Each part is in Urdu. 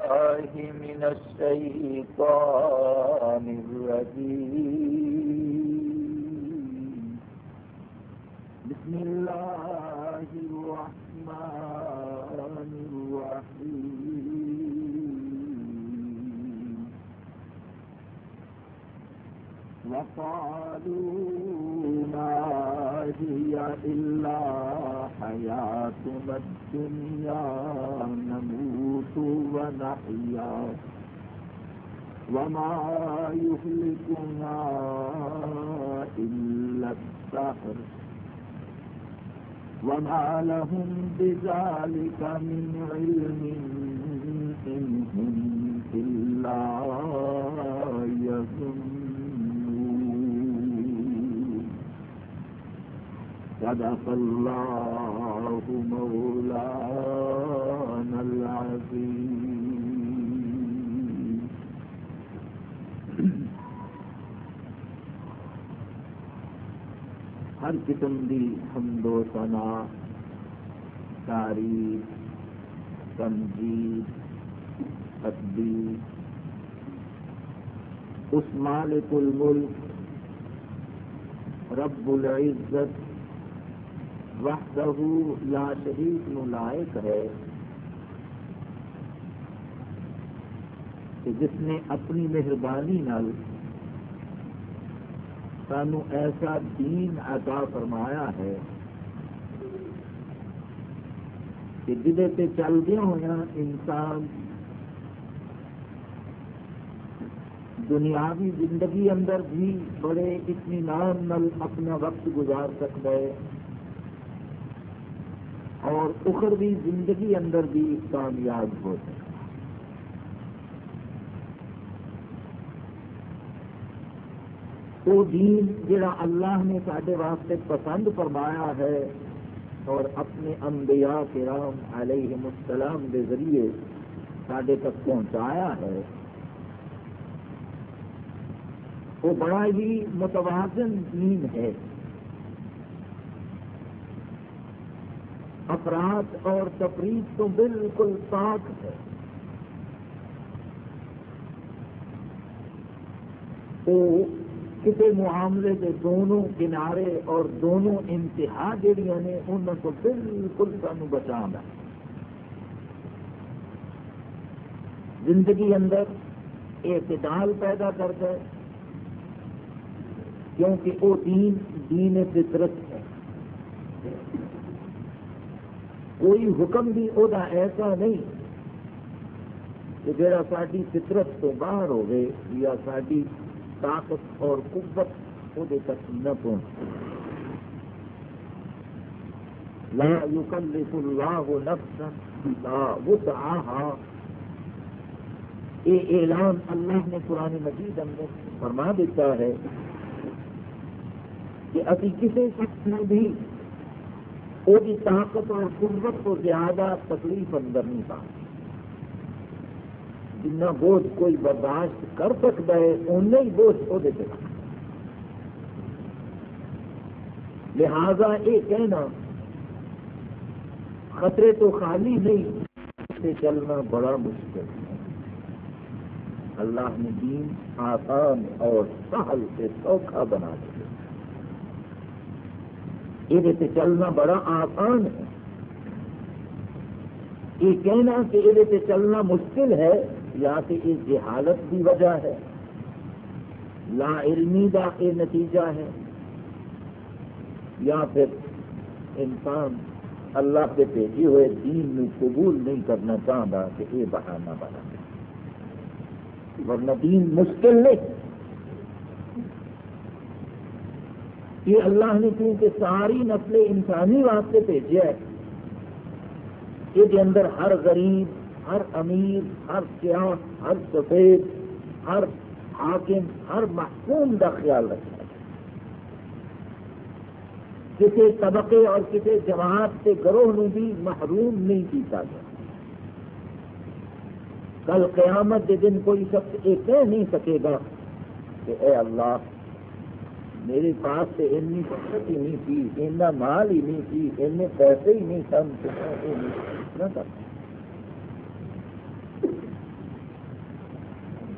الله من الشيطان الرجيم. بسم الله الرحمن الرحيم. وقالوا ما هي إلا حياتنا الدنيا نموت ونحيا وما يهلكنا إلا الدهر وما لهم بذلك من علم إن هم إلا يظنون صدق الله مولانا العظيم ہر قسم دی حمد و ثنا، تعریف تنجید تقدیر اس مالک الملک، رب العزت وحدہ لا شریک نو لائق ہے کہ جس نے اپنی مہربانی نال سانو ایسا دین عطا فرمایا ہے کہ جہے تے چلدیا ہوا انسان دنیاوی زندگی اندر بھی بڑے اطمینان نل اپنا وقت گزار سکتا ہے۔ اور اخروی زندگی اندر بھی کامیاب ہو سکتا وہ دین جڑا اللہ نے سارے واسطے پسند فرمایا ہے اور اپنے انبیاء کرام علیہ السلام کے ذریعے سڈے تک پہنچایا ہے۔ وہ بڑا ہی متوازن دین ہے۔ افراد اور تفریح تو بالکل پاک ہے۔ وہ کسی معاملے کے دونوں کنارے اور دونوں انتہا جہیا نے ان کو بالکل سانو بچا زندگی اندر اعتدال پیدا کرتا ہے، کیونکہ وہ دین دین فطرت ہے کوئی حکم بھی وہ ایسا نہیں کہ جڑا ساری فطرت تو باہر ہوگی یا ساری طاقت اور قوت وہ تک نہ پہنچ لا يكلف الله نفسا لا وسعها یہ اعلان اللہ نے قرآن مجید اندر فرما دیتا ہے کہ ابھی کسی شخص نے بھی وہ طاقت اور قوت کو زیادہ تکلیف اندر نہیں پا جنا بوجھ کوئی برداشت کر سکتا ہے اُن ہی بوجھ وہ دیتے لہذا یہ کہنا، خطرے تو خالی نہیں سے چلنا بڑا مشکل ہے۔ اللہ نے دین آسان اور سہل سے سوکھا بنا دیا۔ یہ چلنا بڑا آسان ہے۔ یہ کہنا کہ یہ چلنا مشکل ہے، یا کہ اس جہالت کی وجہ ہے۔ لا علمی کا یہ نتیجہ ہے۔ یا پھر انسان اللہ کے بھیجے ہوئے دین میں قبول نہیں کرنا چاہتا کہ یہ بہانا بنا۔ ورنہ دین مشکل نہیں۔ یہ اللہ نے کیونکہ ساری نسل انسانی واسطے بھیجا ہے، یہ اندر ہر غریب، ہر امیر، ہر سیاح، ہر سفید، ہر حاکم، ہر محکوم کا خیال رکھنا کسی طبقے اور کسی جماعت کے گروہ نے بھی محروم نہیں کیتا گیا۔ کل قیامت کے دن کوئی شخص یہ کہہ نہیں سکے گا کہ اے اللہ میرے پاس سے اتنی فصلت ہی نہیں تھی، اتنا مال ہی نہیں تھی، اتنے پیسے ہی نہیں سن نہ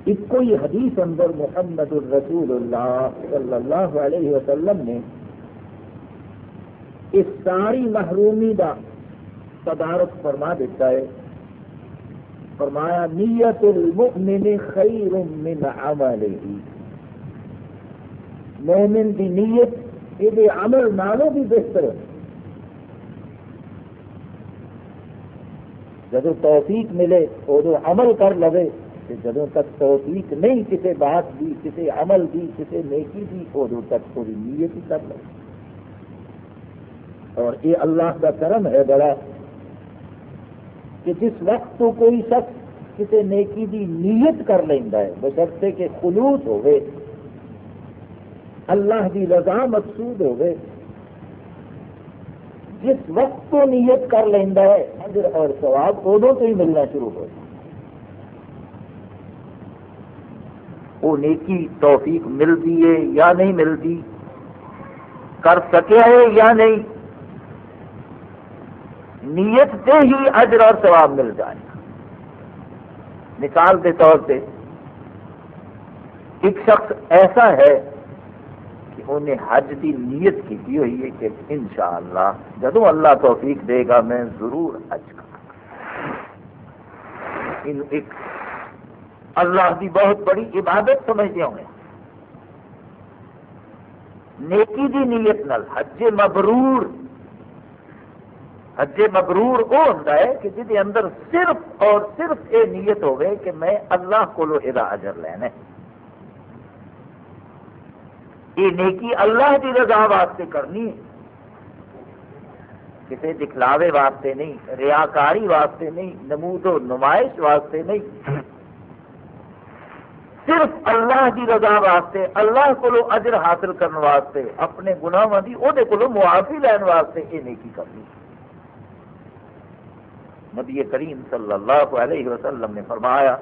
ایک کوئی حدیث اندر محمد الرسول اللہ صلی اللہ علیہ وسلم نے اس ساری محرومی کا تدارک فرما دیتا ہے۔ فرمایا، نیت المؤمن خیر من عمله۔ مومن کی نیت، یہ عمل نالوں بھی بہتر ہے۔ جب توفیق ملے ادو عمل کر لے جدو تک توفیق نہیں کسی بات دی کسی عمل دی کسی نیکی دی ادو تک تھوڑی نیت ہی کر لے اور یہ اللہ کا کرم ہے بڑا، کہ جس وقت تو کوئی شخص کسی نیکی دی نیت کر لینا ہے، بشرطے کہ خلوص ہوئے اللہ کی رضا مقصود ہوئے جس وقت تو نیت کر لینا ہے، اجر اور ثواب ادو تو ہی ملنا شروع ہو وہ نیکی توفیق ملتی ہے یا نہیں ملتی، کر سکے ہے یا نہیں، نیت سے ہی اجر اور ثواب مل جائے۔ مثال کے طور پہ، ایک شخص ایسا ہے کہ انہیں حج کی نیت کی ہوئی ہے کہ انشاءاللہ جدو اللہ توفیق دے گا میں ضرور حج کروں ایک اللہ کی بہت بڑی عبادت سمجھتے ہوں نیکی دی نیت نل حج مبرور حج مبرور وہ ہوتا ہے کہ جہد اندر صرف اور صرف یہ نیت ہوئے کہ میں اللہ کو اجر لینا ہے۔ یہ نیکی اللہ کی رضا واسطے کرنی ہے۔ کسی دکھلاوے واسطے نہیں، ریاکاری واسطے نہیں، نمود و نمائش واسطے نہیں۔ صرف اللہ کی رضا واسطے، اللہ کو اجر حاصل کرنے واسطے، اپنے گناہوں کی وہ معافی لین واسطے یہ نیکی کرنی نبی کریم صلی اللہ علیہ وسلم نے فرمایا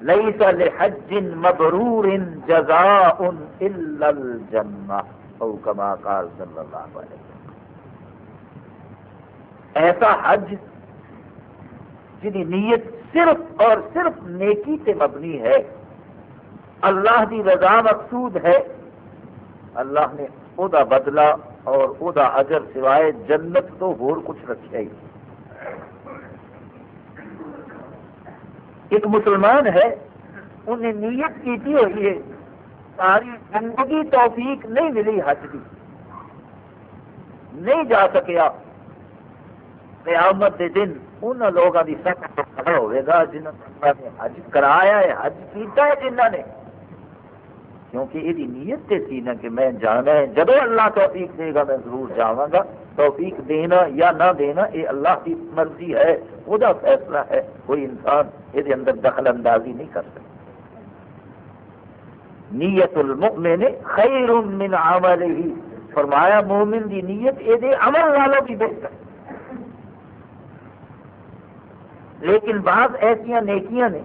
ليس لحج مبرور جزاء الا الجنہ او كما قال صلی اللہ علیہ وسلم. ایسا حج جنی نیت صرف اور صرف نیکی سے مبنی ہے، اللہ کی رضا مقصود ہے، اللہ نے او دا بدلہ اور او دا اجر سوائے جنت تو ہور کچھ رکھا ہی۔ ایک مسلمان ہے، انہیں نیت کی ہوئی ہے، ساری زندگی توفیق نہیں ملی حج کی نہیں جا سکیا۔ قیامت دے دن ان لوگوں کی سخت کھڑا ہوئے گا جنہوں نے حج کرایا ہے، حج کیتا ہے جنہوں نے۔ کیونکہ یہ نیت سے سی نا کہ میں جانا ہے جب اللہ توفیق دے گا میں ضرور جاواں گا۔ توفیق دینا یا نہ دینا، یہ اللہ کی مرضی ہے، وہ فیصلہ ہے۔ کوئی انسان یہ اندر دخل اندازی نہیں کر سکتا۔ نیت المؤمن خیر من عمل ہی فرمایا، مومن دی نیت یہ عمل والوں کی بہتر لیکن بعض ایسا نیکیاں نے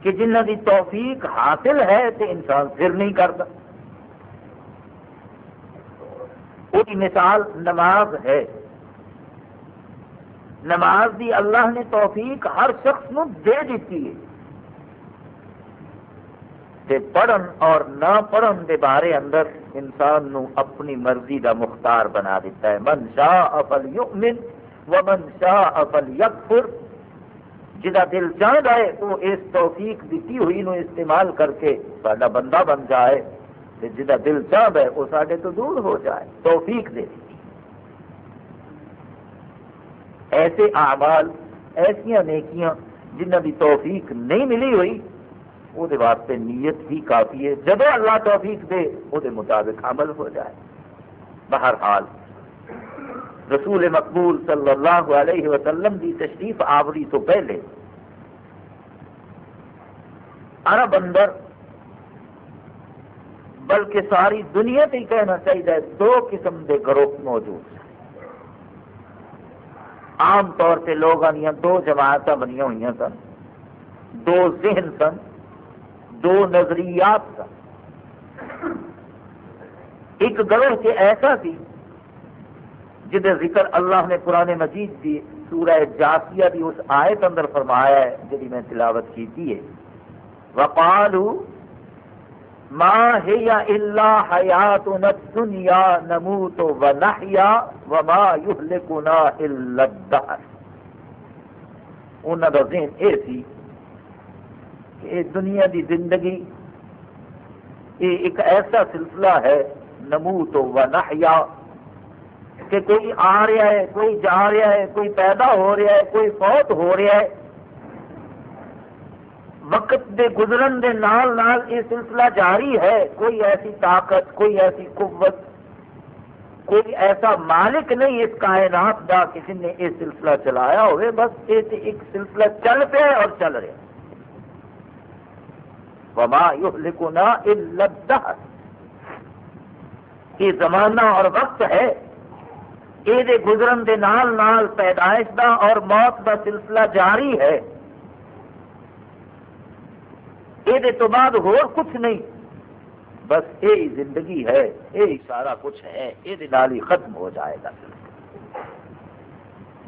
کہ جنہ کی توفیق حاصل ہے تو انسان پھر نہیں کرتا۔ وہی مثال نماز ہے۔ نماز دی اللہ نے توفیق ہر شخص نو دے دیتی ہے۔ تے پڑھن اور نہ پڑھن دے بارے اندر انسان نو اپنی مرضی دا مختار بنا دیتا ہے۔ من شاء افل یؤمن ومن شاء افل یکفر جہاں دل چاہتا ہے وہ اس توفیق دیتی ہوئی نو استعمال کر کے سڈا بندہ بن جائے۔ جہاں دل چاہتا ہے وہ سارے تو دور ہو جائے، توفیق دے دی ایسے اعمال ایسیا نیکیاں جنہ کی توفیق نہیں ملی ہوئی وہ واسطے نیت ہی کافی ہے۔ جب اللہ توفیق دے وہ مطابق عمل ہو جائے۔ بہرحال، رسول مقبول صلی اللہ علیہ وسلم کی تشریف آوری تو پہلے، عرب اندر بلکہ ساری دنیا سے کہنا چاہیے، دو قسم کے گروہ موجود ہیں۔ عام طور سے لوگوں دیا دو جماعت بنیا ہوئی سن، دو ذہن سن، دو نظریات سن۔ ایک گروہ سے ایسا سی جہد ذکر اللہ نے قرآن مجید کی سورہ جاسیہ کی اس آیت اندر فرمایا ہے جی میں تلاوت کی ہے۔ وقالو ما هي الا حياتنا الدنيا نموت ونحيا وما يهلكنا الا الدهر۔ انہوں کا ذہن یہ سی کہ اے دنیا دی زندگی یہ ایک ایسا سلسلہ ہے نموت و نحیا کہ کوئی آ رہا ہے، کوئی جا رہا ہے، کوئی پیدا ہو رہا ہے، کوئی فوت ہو رہا ہے۔ وقت دے گزرن دے نال نال یہ سلسلہ جاری ہے۔ کوئی ایسی طاقت، کوئی ایسی قوت، کوئی ایسا مالک نہیں اس کائنات کا کسی نے یہ سلسلہ چلایا ہوئے۔ بس یہ ایک سلسلہ چل پیا اور چل رہا وما یہلکنا الا الدہر۔ یہ زمانہ اور وقت ہے۔ یہ گزرن دے نال نال پیدائش دا اور موت دا سلسلہ جاری ہے۔ یہ تو بعد ہور کچھ نہیں۔ بس یہی زندگی ہے، یہی سارا کچھ ہے، یہ ہی ختم ہو جائے گا۔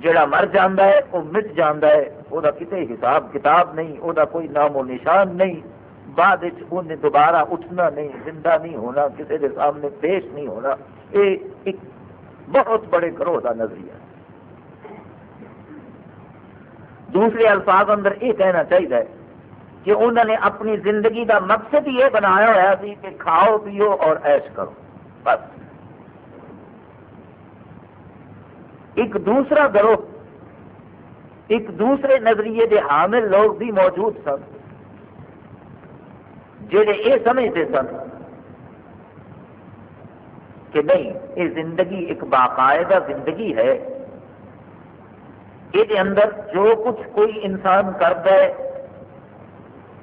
جڑا مر جانا ہے وہ مٹ جانا ہے۔ وہ کسی حساب کتاب نہیں وہ کوئی نام و نشان نہیں۔ بعد انہیں دوبارہ اٹھنا نہیں، زندہ نہیں ہونا کسی کے سامنے پیش نہیں ہونا۔ یہ ایک بہت بڑے گروہ کا نظریہ۔ دوسرے الفاظ اندر یہ کہنا چاہیے کہ انہوں نے اپنی زندگی کا مقصد ہی یہ بنایا ہوا سی کہ کھاؤ، پیو اور ایش کرو۔ بس۔ ایک دوسرا گروہ، ایک دوسرے نظریے کے حامل لوگ بھی موجود سن جہے یہ سمجھتے سن کہ نہیں، یہ زندگی ایک باقاعدہ زندگی ہے۔ یہ اندر جو کچھ کوئی انسان کرتا ہے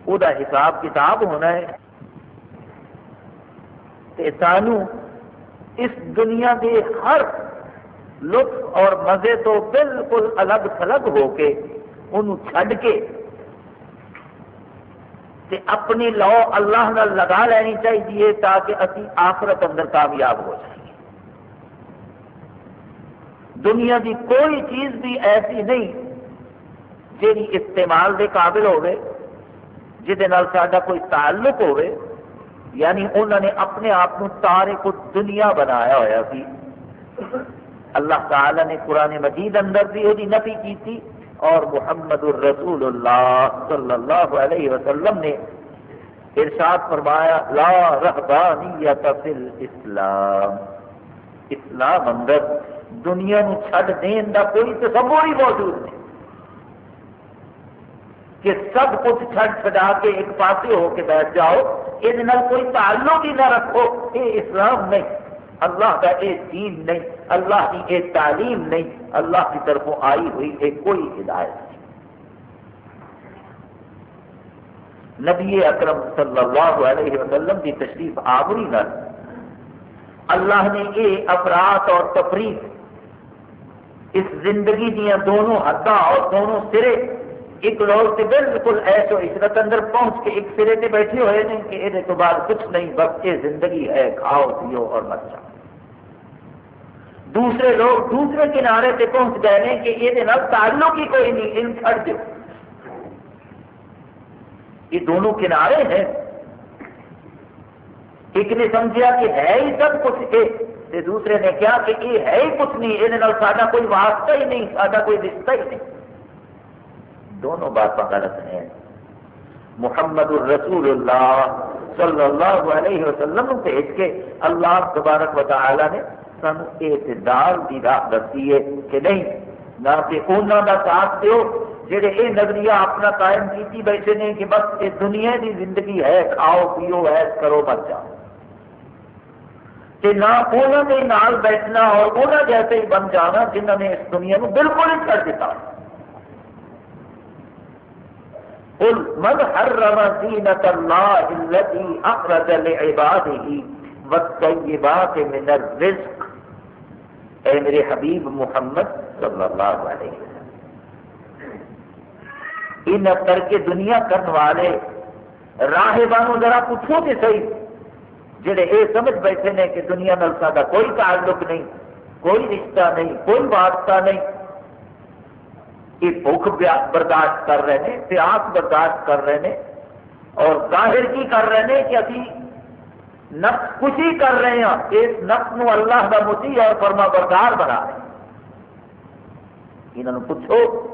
وہ حساب کتاب ہونا ہے۔ سانو اس دنیا کے ہر لطف اور مزے تو بالکل الگ تھلگ ہو کے انہوں چھڈ کے تے اپنی لو اللہ نال لگا لینی چاہیے تاکہ اسی آخرت اندر کامیاب ہو جائیں۔ دنیا کی کوئی چیز بھی ایسی نہیں جی استعمال دے قابل ہوئے سا کوئی تعلق ہوئے یعنی انہوں نے اپنے آپ کو تارے کو دنیا بنایا ہوا سی۔ اللہ تعالی نے قرآن مجید اندر بھی یہ نفی کی تھی اور محمد الرسول اللہ صلی اللہ علیہ وسلم نے ارشاد فرمایا، لا رہبانیت فی الاسلام۔ اسلام اندر دنیا نو چھڈ دین دا کوئی تصور ہی موجود نہیں۔ کہ سب کچھ چھڑ چھڑا کے ایک پاس ہو کے بیٹھ جاؤ یہ کوئی تعلق ہی نہ رکھو۔ یہ اسلام نہیں، اللہ کا یہ دین نہیں، اللہ کی یہ تعلیم نہیں، اللہ کی طرفوں آئی ہوئی یہ کوئی ہدایت نہیں۔ نبی اکرم صلی اللہ علیہ وسلم کی تشریف آوری نہ اللہ نے یہ افراد اور تفریح اس زندگی دیا دونوں حداں اور دونوں سرے ایک لوگ سے بالکل ایسو عشرت اندر پہنچ کے ایک سرے سے بیٹھے ہوئے نہیں کہ یہ تو بعد کچھ نہیں، بس یہ زندگی ہے، کھاؤ، پیو اور مت جاؤ۔ دوسرے لوگ دوسرے کنارے سے پہنچ گئے ہیں کہ یہ تعلق ہی کوئی نہیں، ان چھڑ دو۔ یہ دونوں کنارے ہیں۔ ایک نے سمجھا کہ ہے ہی سب کچھ یہ دوسرے نے کہا کہ یہ ہے ہی کچھ نہیں، یہ سارا کوئی واسطہ ہی نہیں سارا کوئی رشتہ ہی نہیں۔ دونوں باتیں غلط ہیں محمد الرسول اللہ صلی اللہ علیہ وسلم بھیج کے اللہ تبارک و تعالی نے سن اعتدال کی راہ دسی ہے کہ نہیں، نہ کہ انہوں کا ساتھ دیو جہے یہ نظریہ اپنا قائم کیتی بیٹھے نے کہ بس یہ دنیا کی زندگی ہے، کھاؤ پیو ایس کرو بچ جاؤ۔ کہ نہ انہوں نے نال بیٹھنا اور انہوں جیسے ہی بن جانا جنہوں نے اس دنیا کو بالکل ہی کر دیتا۔ قل من حرم زینة الله التي أخرج لعباده والطيبات من الرزق؟ اے میرے حبیب محمد صلی اللہ علیہ وسلم۔ ان کر کے دنیا کرنے والے راہبانوں ذرا پوچھو کہ صحیح، جڑے یہ سمجھ بیٹھے نے کہ دنیا نال سا کوئی تعلق نہیں، کوئی رشتہ نہیں، کوئی واسطہ نہیں یہ بھوک برداشت کر رہے ہیں، پیاس برداشت کر رہے ہیں اور ظاہر کی کر رہے ہیں کہ ابھی نفس خوشی کر رہے ہیں۔ اس نفس نو اللہ کا متی اور فرما بردار بنا رہے ہیں۔ انہوں پوچھو،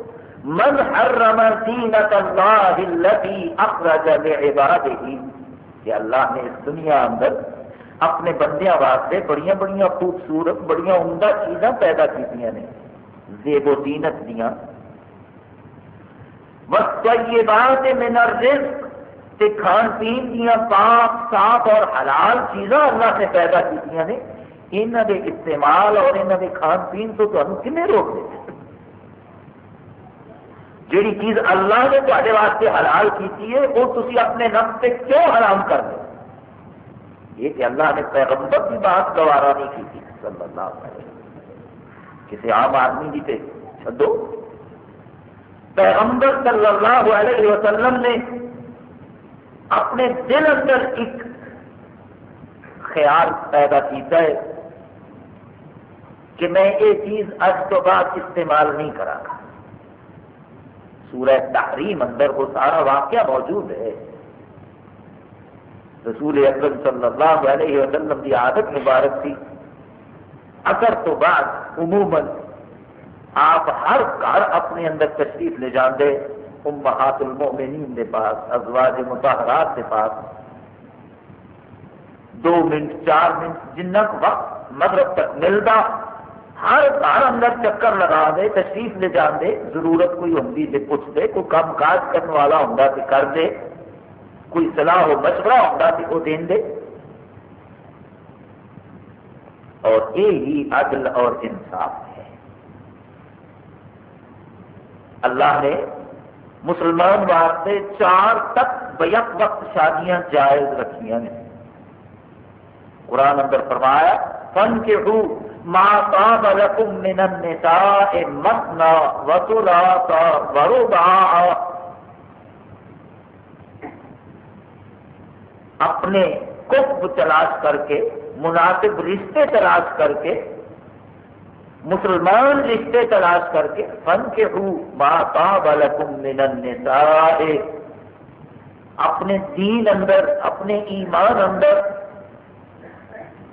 من حرم زینت اللہ التي اخرج لعباده کہ اللہ نے اس دنیا اندر اپنے بندیاں واسطے بڑی بڑی خوبصورت بڑی عمدہ چیزاں پیدا کی نے۔ زیب و زینت دیا وقت یہ بات من الرزق تے کھان پین دیا پاک، صاف اور حلال چیزاں اللہ نے پیدا کی نے۔ یہاں کے استعمال اور یہاں کے کھان پین تو تمہیں کنے روک دے؟ جیڑی چیز اللہ نے تے واسطے حلال کی ہے وہ تھی اپنے نفس سے کیوں حرام کر دو یہ کہ اللہ نے پیغمبر کی بات گوارا نہیں کی تھی صلی اللہ علیہ وسلم۔ کسی عام آدمی کی تے چھدو پیغمبر صلی اللہ علیہ وسلم نے اپنے دل اندر ایک خیال پیدا کیتا ہے کہ میں یہ چیز اج تو بعد استعمال نہیں کرا گا۔ سورہ تحریم اندر وہ سارا واقعہ موجود ہے۔ رسول اکرم صلی اللہ علیہ وسلم کی عادت مبارک تھی۔ اثر تو بعد عموماً آپ ہر گھر اپنے اندر تشریف لے جاندے امہات المؤمنین دے پاس، ازواج متحرات دے پاس۔ دو منٹ، چار منٹ جنہ وقت، مغرب تک ملتا۔ ہر گھر اندر چکر لگا دے، تشریف لے جان دے۔ ضرورت کوئی ہوں تو پوچھ دے، کوئی کام کاج کرنے والا ہوں تو کر دے۔ کوئی صلاح و مشورہ ہوں تو وہ دین دے۔ اور یہی عدل اور انصاف۔ ہے اللہ نے مسلمان واسطے چار تک بیک وقت شادیاں جائز رکھیاں نے قرآن اندر فرمایا فن کے ہو ما طاب لكم من النساء مثنى وثلاث ورباع اپنے کف تلاش کر کے، مناسب رشتے تلاش کر کے مسلمان رشتے تلاش کر کے فن کے ہو ماتا بالکم من اپنے دین اندر، اپنے ایمان اندر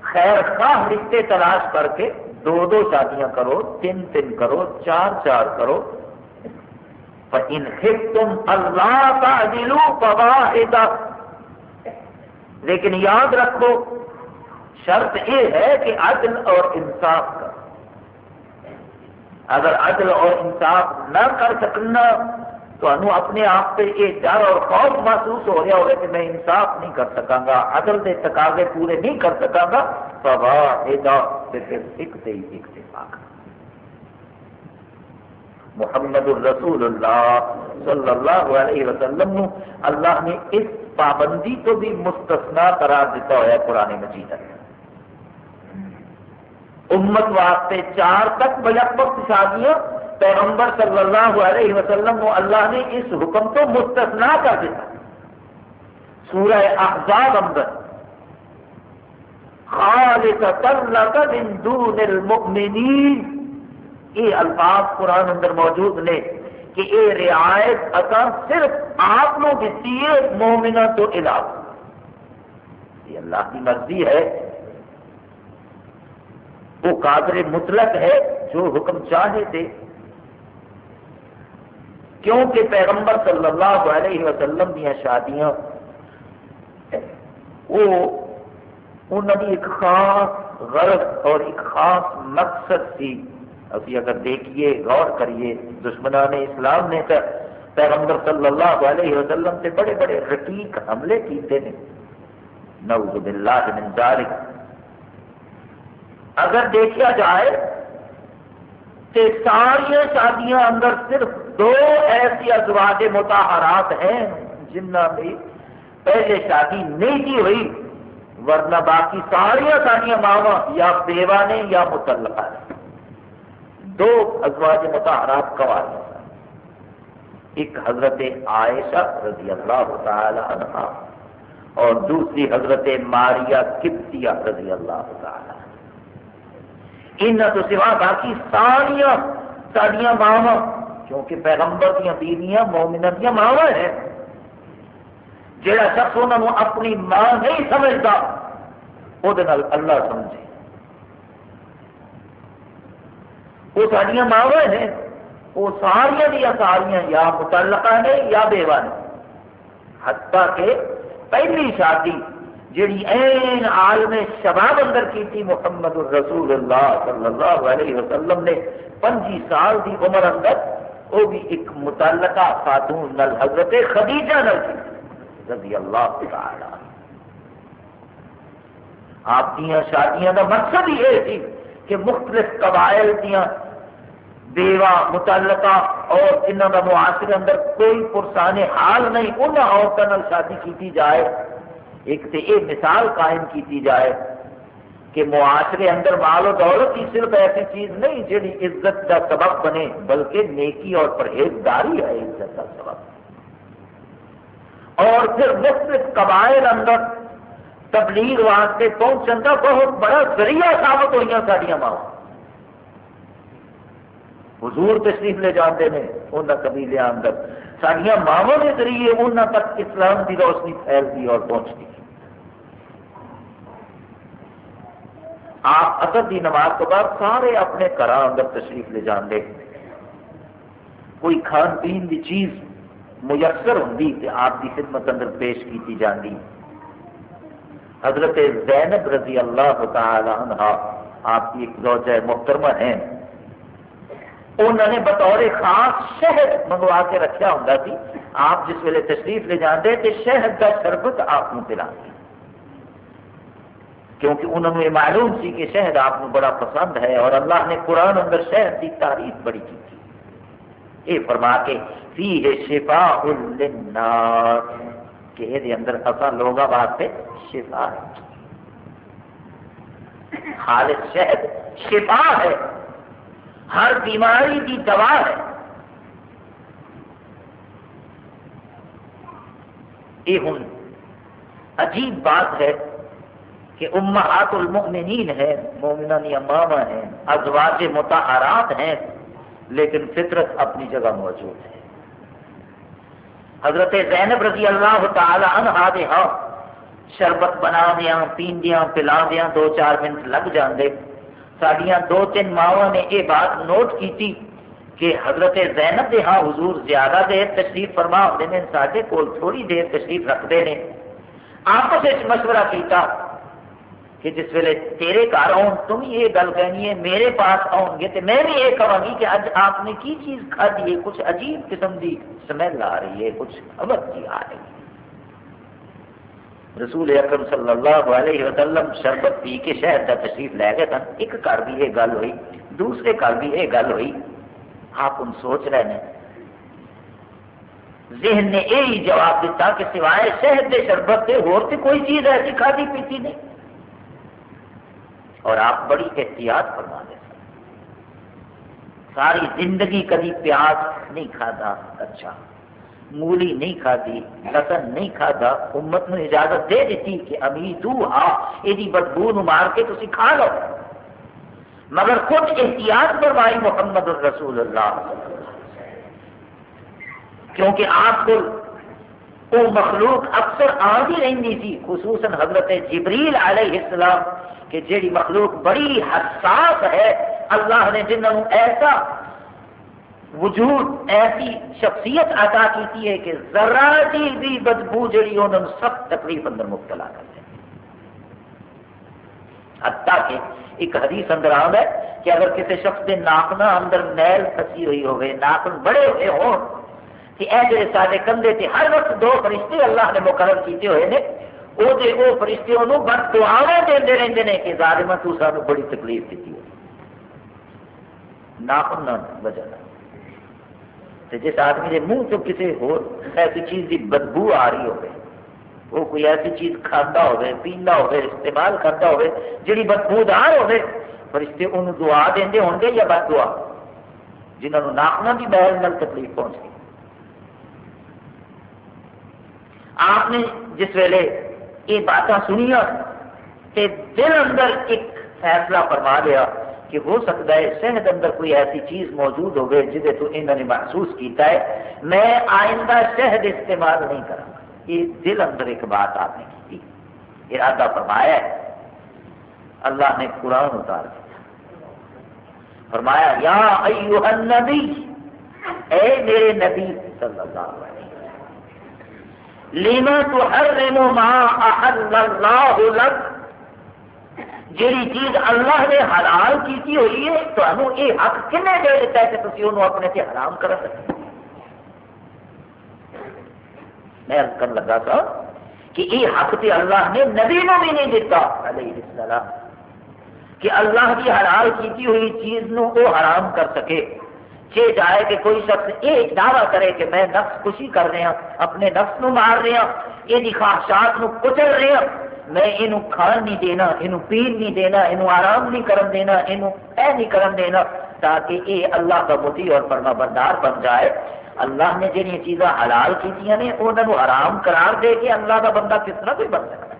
خیر خواہ رشتے تلاش کر کے دو دو شادیاں کرو، تین تین کرو، چار چار کرو۔ ان تم اللہ کا دلو لیکن یاد رکھو، شرط یہ ہے کہ عدل اور انصاف اگر عدل اور انصاف نہ کر سکنا، تو اپنے آپ پہ یہ ڈر اور خوف محسوس ہو رہا ہوگا کہ میں انصاف نہیں کر سکا گا، عدل کے تقاضے پورے نہیں کر سکا گا۔ محمد الرسول اللہ صلی اللہ علیہ وسلم اللہ نے اس پابندی کو بھی مستثنا قرار دیتا ہوا ہے قرآن مجید۔ ہے امت واسطے چار تک بجٹ وقت شادیاں پیغمبر صلی اللہ علیہ وسلم کو اللہ نے اس حکم کو مستثنا کر دیا سورہ احزاب اندر۔ من دون المؤمنین۔ یہ الفاظ قرآن اندر موجود نے کہ یہ رعایت اصا صرف آپ دیتی ہے مومنہ تو علاوہ۔ یہ اللہ کی مرضی ہے وہ قادر مطلق ہے جو حکم چاہے تھے کیونکہ پیغمبر صلی اللہ علیہ وسلم دیا شادیاں، وہ انہوں کی ایک خاص غرض اور ایک خاص مقصد تھی ابھی اگر دیکھیے، غور کریے، دشمنان اسلام نے تو پیغمبر صلی اللہ علیہ وسلم سے بڑے بڑے رقیق حملے کیتے ہیں نعوذ باللہ من ذالک۔ اگر دیکھا جائے تو ساری شادیاں اندر صرف دو ایسی ازواج متحرات ہیں جنہ میں پہلے شادی نہیں کی ہوئی، ورنہ باقی ساریا ساریا ماوا یا بیوہ نے یا متعلقہ نے دو ازواج متحرات کواریاں ایک حضرت عائشہ رضی اللہ تعالی عنہ اور دوسری حضرت ماریا کبتیا رضی اللہ تعالی ان تو سوا باقی ساریا ساریا ماوا کیونکہ پیغمبر دیا بیویاں مومن دیا ماوا ہیں۔ جہاں شخص انہوں اپنی ماں نہیں سمجھتا وہ اللہ سمجھے۔ وہ ساریا ماوا نے وہ ساریا دیا ساریاں یا متعلقہ نے یا بیوہ نے۔ حتیٰ کہ پہلی شادی جڑی این عالم شباب اندر کی تھی محمد الرسول اللہ صلی اللہ علیہ وسلم نے پنجی سال دی عمر اندر، وہ بھی ایک متعلقہ خاتون نل حضرت خدیجہ نل کی رضی اللہ تعالی آپ دیا شادیاں کا مقصد ہی یہ تھی کہ مختلف قبائل دیا بیوہ متعلقہ اور جنہوں کا معاشرے اندر کوئی پرسان حال نہیں ان عورتوں شادی کی جائے۔ ایک تو یہ مثال قائم کی جائے کہ معاشرے اندر مال و دولت ہی صرف ایسی چیز نہیں جی عزت کا سبب بنے، بلکہ نیکی اور پرہیزگاری ہے عزت کا سبب۔ اور پھر مختلف قبائل اندر تبلیغ واسطے پہنچن کا بہت بڑا ذریعہ ثابت ہوئی ساریا ماں۔ حضور تشریف لے جانے ہیں ان قبیلے اندر۔ ساریا ماوا کے ذریعے انہوں تک اسلام کی روشنی پھیلتی اور پہنچتی آپ اثر کی نماز کے بعد سارے اپنے گھر اندر تشریف لے جانے کوئی کھان پین کی چیز میسر ہوں تو آپ کی خدمت اندر پیش کی جاتی حضرت زینب رضی اللہ تعالی عنہ آپ کی ایک زوجہ محترمہ ہیں۔ انہوں نے بطور خاص شہد منگوا کے رکھا ہوں سی۔ آپ جس ویلے تشریف لے جاتے تو شہد کا شربت آپ کو پلا۔ کیونکہ انہوں نے یہ معلوم سی کہ شہد آپ کو بڑا پسند ہے اور اللہ نے قرآن اندر شہد کی تعریف بڑی کی تھی۔ یہ فرما کے فی ہے شفا کہ یہ اندر اصل لوگوں واسطے شفا ہے۔ خالص شہد شفا ہے۔ ہر بیماری کی دوا ہے۔ یہ ہوں عجیب بات ہے کہ امہات المؤمنین ہے مومنہ ماما ہیں، ازواج متحرات ہیں، لیکن فطرت اپنی جگہ موجود ہے۔ حضرت زینب رضی اللہ تعالی عنہ دے ہاں شربت بنا دیا پیندیاں پلا دیا دو چار منٹ لگ جاندے۔ سڈیا دو تین ماوا نے یہ بات نوٹ کی کہ حضرت زینب دے ہاں حضور زیادہ دیر تشریف فرما ہوتے ہیں سارے کول تھوڑی دیر تشریف رکھتے ہیں آپس مشورہ کیتا کہ جس ویلے تیرے گھر آؤ تم یہ گل کہنی ہے، میرے پاس آؤ گے تو میں بھی یہ کہوں گی کہ اج آپ نے کی چیز کھدی ہے، کچھ عجیب قسم کی سمیل آ رہی ہے، کچھ خبر کی آ رہی ہے۔ رسول اکرم صلی اللہ علیہ وسلم شربت پی کے شہر کا تشریف لے گئے تھا ایک گھر بھی یہ گل ہوئی، دوسرے گھر بھی یہ گل ہوئی۔ آپ ان سوچ رہے ہیں۔ ذہن نے یہی جواب دیتا کہ سوائے شہد کے شربت سے ہوتی کوئی چیز ایسی کھادی پیتی نہیں۔ اور آپ بڑی احتیاط فرما دے ساری زندگی کبھی پیاز نہیں کھاتا اچھا۔ مولی نہیں کھادی لسن نہیں کھادا، امت نے اجازت دے دیتی کہ ابھی تو ہاں یہ بدبو مار کے تھی کھا لو۔ مگر خود احتیاط فرمائی محمد الرسول اللہ۔ کیونکہ آپ کو وہ مخلوق اکثر آتی رہتی تھی، خصوصاً حضرت جبریل علیہ السلام، کہ جیڑی مخلوق بڑی حساس ہے، اللہ نے جنہوں ایسا وجود ایسی شخصیت عطا کی ہے کہ ذرا جی بھی بدبو جڑی انہوں نے سب تکلیف اندر مبتلا کر دیں حتیٰ کہ ایک حدیث اندر آ ہے کہ اگر کسی شخص کے ناخنا اندر میل پھسی ہوئی ہوئے ناخن بڑے ہوئے ہوں کہ اے جڑے سارے کندھے تھے ہر وقت دو فرشتے اللہ نے مقرر کیتے ہوئے نے وہ دے وہ فرشتے انہوں بد دعاواں دیندے رہندے نے کہ ظالمہ تو سانو بڑی تکلیف دیتی ہے۔ ناخن نہ وجہ نہ جس آدمی کے منہ تو کسی ہو ایسی چیز کی بدبو آ رہی ہوگی، وہ کوئی ایسی چیز کھانا ہوگی پینا ہوگی، استعمال کرتا ہوگی جی بدبو دار ہوگی، فرشتے انہوں دعا دیں ہوں گے یا بد دعا؟ جنہوں نے ناخنا بھی محل نل تکلیف پہنچ گئی۔ آپ نے جس ویلے یہ باتیں سنیا دل اندر ایک فیصلہ فرما لیا کہ ہو سکتا ہے صحت اندر کوئی ایسی چیز موجود ہوگی جہے تو انہوں نے محسوس کیتا ہے، میں آئندہ شہد استعمال نہیں کروں گا۔ یہ دل اندر ایک بات آپ نے کی ارادہ فرمایا ہے۔ اللہ نے قرآن اتار دیا۔ فرمایا، یا ایوہ النبی، اے میرے نبی صلی اللہ علیہ وسلم لیما تحرم ما احل اللہ لک؟ جیڑی چیز اللہ نے حلال کی ہوئی ہے تو یہ حق کنے دے دیتا ہے کہ تھی انہوں اپنے سے حرام کر سکتے میں کر لگا تھا کہ یہ حق تے اللہ نے نبی نو بھی نہیں دیتا علیہ السلام، کہ اللہ کی حلال کی ہوئی چیز نو وہ حرام کر سکے۔ چھ جائے کہ کوئی شخص یہ دعویٰ کرے کہ میں نفس خوشی کر رہا ہاں، اپنے نفس نو مار رہا ہاں، یہ خواہشات نو کچل رہا ہاں۔ میں یہ کھان نہیں دینا یہ پین نہیں دینا یہ آرام نہیں کرن دینا یہ نہیں کرن دینا، تاکہ یہ اللہ کا متی اور فرما بردار بن جائے۔ اللہ نے جہاں چیزاں حلال کی یعنی انہوں آرام قرار دے کے اللہ کا بندہ کس طرح کوئی بن سکتا ہے۔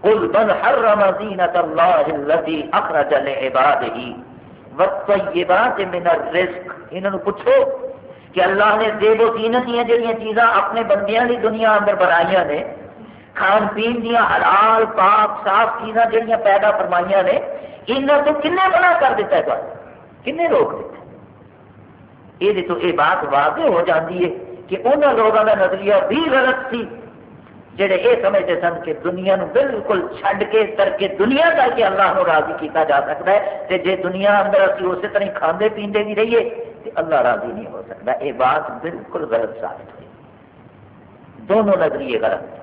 قل بل حرم زینت اللہ التي اخرج لعباده والطیبات من الرزق۔ انہوں پوچھو کہ اللہ نے زیب و زینت دیا جہاں چیزاں اپنے بندیاں کی دنیا اندر بنائی نے، کھان پین دیا حلال، پاک، صاف چیزاں جہاں پیدا فرمائی نے یہاں تو کن منع کر دیتا ہے کن روک دیتا ہے؟ یہ تو یہ بات واضح ہو جاتی ہے کہ انہوں لوگوں کا نظریہ بھی غلط سی۔ جڑے یہ سمجھتے سن کہ دنیا نو بالکل چھڈ کے کر کے دنیا کر کے اللہ نو راضی کیتا جا سکتا ہے تے جے دنیا اندر اسی اسی طرح کھاندے پیندے بھی رہیے تے اللہ راضی نہیں ہو سکتا۔ یہ بات بالکل غلط ثابت ہوئی دونوں نظریے غلط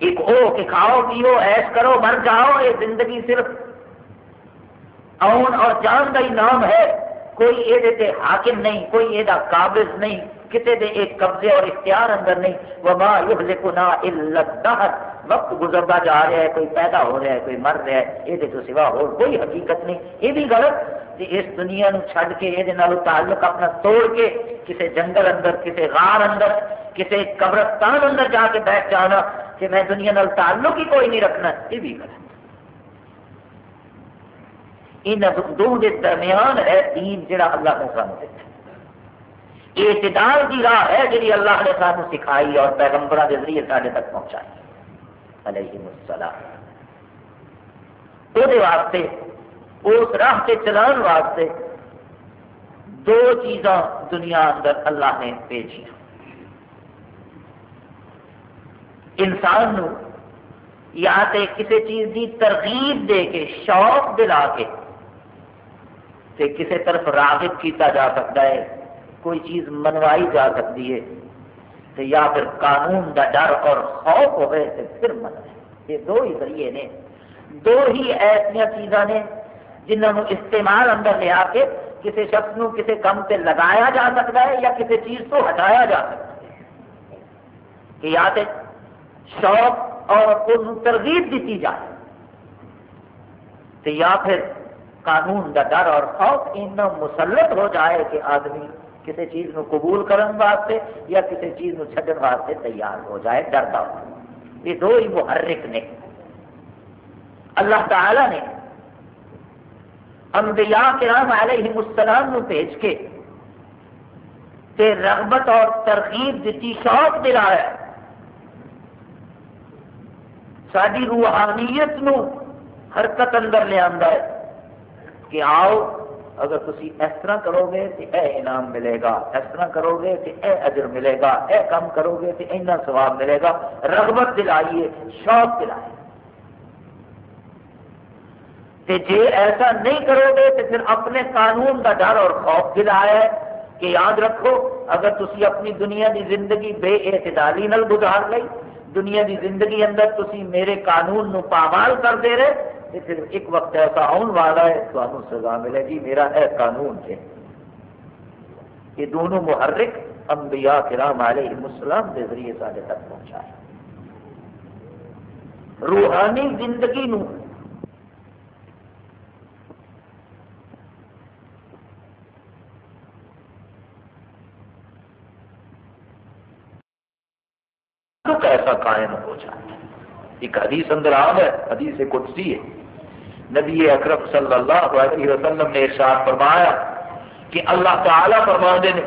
ایک او کہ کھاؤ، پیو ایش کرو، مر جاؤ یہ زندگی صرف آن اور جان کا ہی نام ہے۔ کوئی یہ حاکم نہیں، کوئی یہ قابض نہیں۔ کسی دے ایک قبضے اور اختیار اندر نہیں۔ وما یہلکنا الا الدہر وقت گزرتا جا رہا ہے، کوئی پیدا ہو رہا ہے، کوئی مر رہا ہے، یہ تو سوا اور کوئی حقیقت نہیں۔ یہ بھی غلط کہ اس دنیا نو چھڈ کے، یہ تعلق اپنا توڑ کے کسی جنگل اندر کسی غار اندر کسی قبرستان اندر جا کے بیٹھ جانا کہ میں دنیا نال تعلق ہی کوئی نہیں رکھنا۔ یہ بھی غلط۔ ان دو درمیان ہے دین جڑا اللہ نے سانو دیتا یہ اعتدال کی راہ ہے جی اللہ نے سانو سکھائی اور پیغمبر کے ذریعے سارے تک پہنچائی۔ علیہ السلام۔ وہ واسطے، اس راہ سے چلان واسطے دو چیزاں دنیا اندر اللہ نے بھیجی۔ انسان نو یا تے کسی چیز کی ترغیب دے کے، شوق دلا کے تے کسی طرف راغب کیتا جا سکتا ہے۔ کوئی چیز منوائی جا سکتی ہے تو یا پھر قانون کا ڈر اور خوف ہوئے تو پھر من یہ دو ہی ذریعے نے، دو ہی ایسا چیزاں نے جنہوں استعمال اندر لیا کے کسی شخص نو کسی کام سے لگایا جا سکتا ہے یا کسی چیز کو ہٹایا جا سکتا ہے۔ کہ یا تو شوق اور ان ترغیب دیتی جائے۔ تو یا پھر قانون کا ڈر اور خوف اتنا مسلط ہو جائے کہ آدمی کسی چیز کو قبول کرن واسطے یا کسی چیز کو چھڈن واسطے تیار ہو جائے ڈرتا ہو یہ دو ہی محرک نے۔ اللہ تعالی نے انبیاء کرام علیہ السلام نو بھیج کے تے رغبت اور ترغیب دیتی، شوق دلایا۔ ساری روحانیت نو حرکت اندر لیا ہے کہ آؤ اگر تھی اس طرح کرو گے تو اے انعام ملے گا، اس طرح کرو گے تو اے اجر ملے گا، اے کام کرو گے تو اینا ثواب ملے گا۔ رغبت دلائیے، شوق دلائیے۔ جی ایسا نہیں کرو گے تو پھر اپنے قانون کا ڈر اور خوف دلایا ہے کہ یاد رکھو، اگر تھی اپنی دنیا کی زندگی بے اعتدالی نل گزار لی دنیا کی زندگی اندر تھی میرے قانون نو پامال کر دے رہے پھر ایک وقت ایسا آن والا ہے، تو سزا ملے گی۔ میرا ہے قانون ہے یہ دونوں محرک انبیاء کرام علیہ السلام کے ذریعے سارے تک پہنچا ہے۔ روحانی زندگی نو ایسا قائم ہو جائے ایک حدیث اندر آم ہے، حدیث قدسی ہے۔ نبی اکرم صلی اللہ علیہ وسلم نے ارشاد فرمایا کہ اللہ تعالی فرما نے،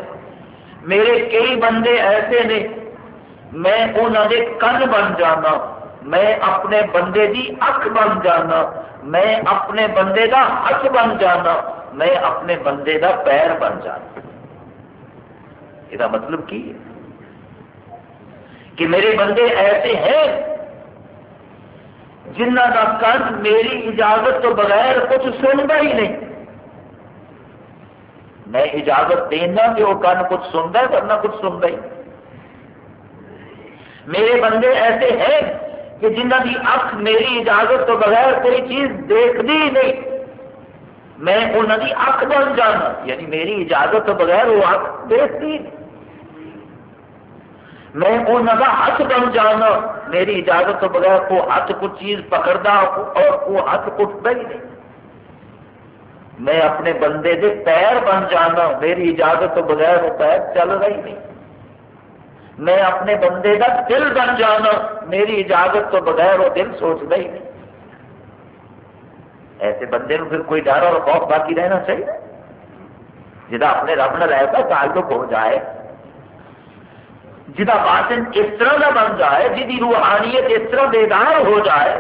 میرے کئی بندے ایسے نے، میں انہوں نے کن بن جانا، میں اپنے بندے دی اک بن جانا، میں اپنے بندے دا ہاتھ بن جانا، میں اپنے بندے دا پیر بن جانا۔ یہ مطلب کی ہے؟ کہ میرے بندے ایسے ہیں جنہ کا کن میری اجازت تو بغیر کچھ سنتا ہی نہیں۔ میں اجازت دینا کہ وہ کن کچھ سنتا ہے ورنہ کچھ سنتا ہی۔ میرے بندے ایسے ہیں کہ جنہ کی اکھ میری اجازت تو بغیر کوئی چیز دیکھتی ہی نہیں۔ میں انہوں کی اکھ بن جانا یعنی میری اجازت تو بغیر وہ اکھ دیکھتی نہیں۔ میں انہوں کا ہاتھ بن جانا۔ میری اجازت تو بغیر وہ ہاتھ کچھ چیز پکڑتا اور وہ ہاتھ اٹھتا ہی نہیں۔ میں اپنے بندے دے پیر بن جانا۔ میری اجازت تو بغیر وہ پیر چل رہا ہی نہیں۔ میں اپنے بندے کا دل بن جانا۔ میری اجازت تو بغیر وہ دل سوچتا ہی نہیں۔ ایسے بندے کو پھر کوئی ڈر اور خوف باقی رہنا چاہیے۔ جہاں اپنے رب نہ رہتا تعلق ہو جائے جہاں باطن اس طرح کا بن جائے جی روحانیت اس طرح بیدار ہو جائے،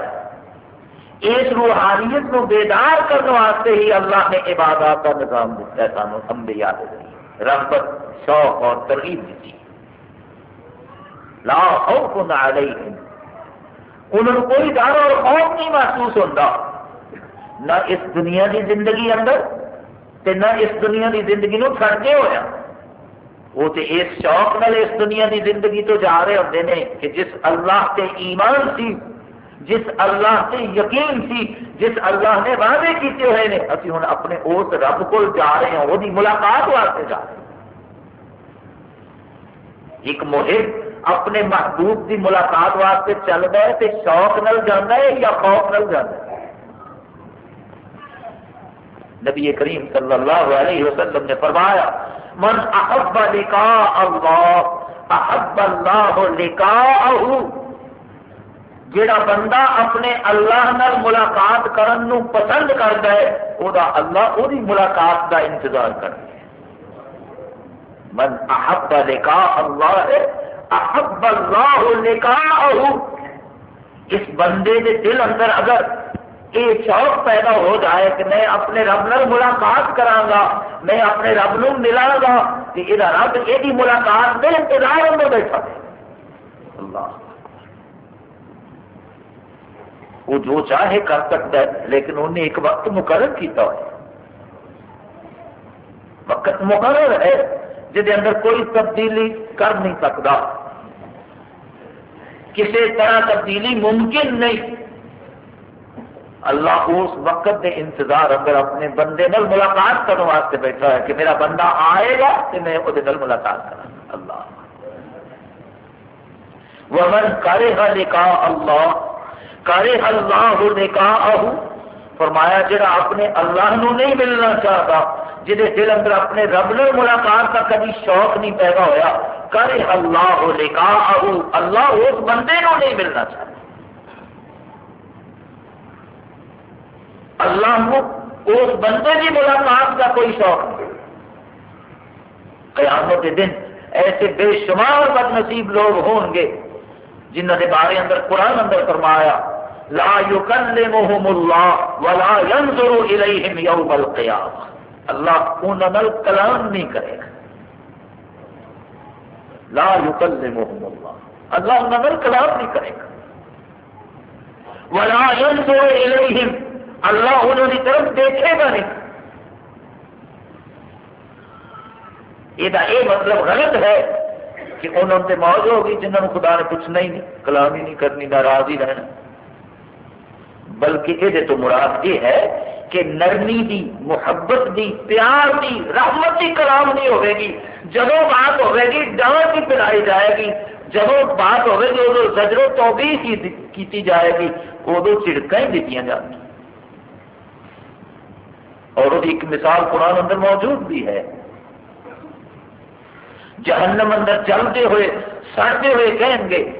اس روحانیت کو بیدار کرنے واسطے ہی اللہ نے عبادات کا نظام دیتا ہے سانو، انبیاء دے رغبت، شوق اور ترغیب دیتی لا خوف علیہم۔ انہوں نے کوئی ڈر اور خوف نہیں محسوس ہوتا نہ اس دنیا کی زندگی اندر تے نہ اس دنیا کی زندگی نو چھڑ کے ہویا۔ وہ تو اس شوق نال اس دنیا کی زندگی تو جا رہے ہوتے ہیں کہ جس اللہ کے ایمان سی، جس اللہ سے یقین سی، جس اللہ نے وعدے کیتے ہوئے نے ابھی ہوں اپنے اس رب کو جا رہے ہیں وہ ملاقات واسطے جا رہے ہیں۔ ایک محب اپنے محبوب کی ملاقات واسطے چلتا ہے تو شوق نل جانا ہے یا خوف نل جانا ہے؟ نبی کریم صلی اللہ علیہ وسلم نے فرمایا، من احب لقاء اللہ، احب اللہ لقاءہ. جڑا بندہ اپنے اللہ نال ملاقات کرن نو پسند کرتا ہے او دا اللہ او دی ملاقات دا انتظار کرتا ہے۔ من احب لقاء اللہ، احب اللہ لقاءہ۔ اس بندے دے دل اندر اگر یہ شوق پیدا ہو جائے کہ میں اپنے رب نال ملاقات کرا میں اپنے رب نو ملا گا کہ یہ رب یہ ملاقات میں انتظار اندر بیٹھا اللہ۔ وہ جو چاہے کر سکتا ہے، لیکن انہیں ایک وقت مقرر کیتا ہوا وقت مقرر ہے جہد اندر کوئی تبدیلی کر نہیں سکتا۔ کسی طرح تبدیلی ممکن نہیں۔ اللہ اس وقت دے انتظار اندر اپنے بندے نل ملاقات کرنے واسطے بیٹھا ہے کہ میرا بندہ آئے گا تو میں وہ ملاقات کرا اللہ۔ ومن کرے نکاح اللہ کرے اللہ نکاح فرمایا جڑا اپنے اللہ نو نہیں ملنا چاہتا جہے دل اندر اپنے رب نے ملاقات کا کبھی شوق نہیں پیدا ہویا کرے اللہ نکاح اللہ اس بندے نو نہیں ملنا چاہتا۔ اللہ کو اس بندے کی ملاقات کا کوئی شوق نہیں۔ قیامت کے دن ایسے بے شمار بد نصیب لوگ ہون گے جنہوں نے بارے اندر قرآن اندر فرمایا، لا يكلمهم الله ولا ينظر اليهم يوم القيامه اللہ انہوں کلام نہیں کرے گا۔ لا يكلمهم الله اللہ انہوں کلام نہیں کرے گا۔ ولا ينظر اليهم اللہ انہوں کی طرف دیکھے گا نہیں۔ یہ مطلب غلط ہے کہ انہوں نے موج ہوگی جنہوں نے خدا نے پوچھنا ہی نہیں، کلام ہی نہیں کرنی، ناراض ہی رہنا۔ بلکہ یہ تو مراد یہ ہے کہ نرمی دی، محبت دی، پیار دی، رحمت دی کلام نہیں ہوئے گی جب بات ہوئے گی ڈانٹ کی پلائی جائے گی۔ جب بات ہوئے گی ادو زجرو تو بھی کی جائے گی ادو چڑکیں دیتی جاتی۔ اور وہ ایک مثال قرآن اندر موجود بھی ہے۔ جہنم اندر چلتے ہوئے، سڑتے ہوئے کہیں گے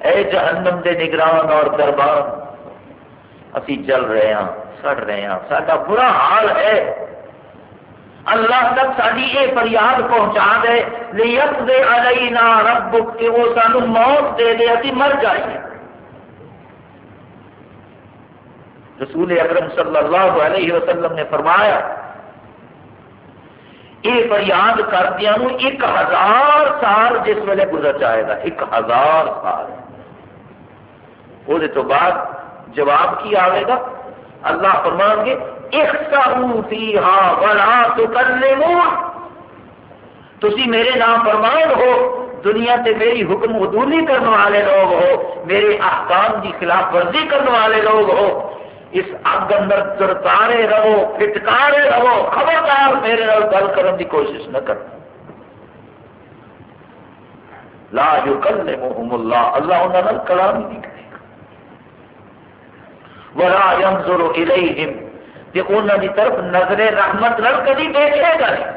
اے جہنم دے نگران اور دربان اسی چل رہے ہیں، سڑ رہے ہیں۔ سارا برا حال ہے۔ اللہ تک ساری یہ فریاد پہنچا دے لیت دے علینا ربک کہ وہ سانو موت دے دے ابھی مر جائیے۔ رسول اکرم صلی اللہ علیہ وسلم نے فرمایا، یہ فریاد کردیا ایک ہزار سال جس ویلے گزر جائے گا، ایک ہزار سال۔ وہ تو بعد جواب کی آئے گا۔ اللہ فرمان گے تھی میرے نام فرمان ہو، دنیا تے میری حکم ادولی کرنے والے لوگ ہو، میرے احکام کی خلاف ورزی کرنے والے لوگ ہو۔ اس اگ اندر ترتارے رہو، پھٹکارے رہو، خبردار میرے نال گل کرنے کی کوشش نہ کر لا یکلمہم اللہ اللہ انہوں نے کلام نہیں کرے گا۔ ولا ينظر کہ انہوں کی طرف نظر رحمت نال کبھی دیکھے گا نہیں۔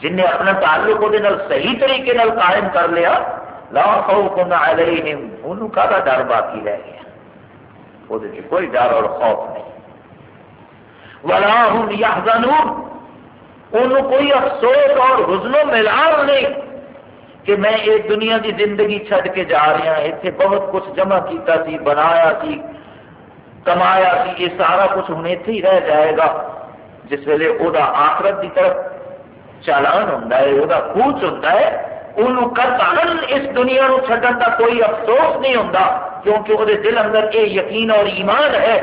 جن نے اپنا تعلق وہ صحیح طریقے نال قائم کر لیا، لا خوف علیہم، انہوں کا ڈر باقی رہ گیا۔ وہ کوئی ڈر اور خوف نہیں۔ ولا ہوں یا کوئی افسوس اور حزن و ملال نہیں کہ میں یہ دنیا کی زندگی چھڈ کے جا رہا اتنے بہت کچھ جمع کیتا سی، بنایا سی کمایا سی یہ سارا کچھ ہوں اتنے ہی رہ جائے گا۔ جس ویلے وہ آخرت کی طرف چالان ہوں وہ کوچ ہوں انہوں قطعاً اس دنیا نو چھڈن کا کوئی افسوس نہیں ہوتا کیونکہ وہ دل اندر یہ یقین اور ایمان ہے۔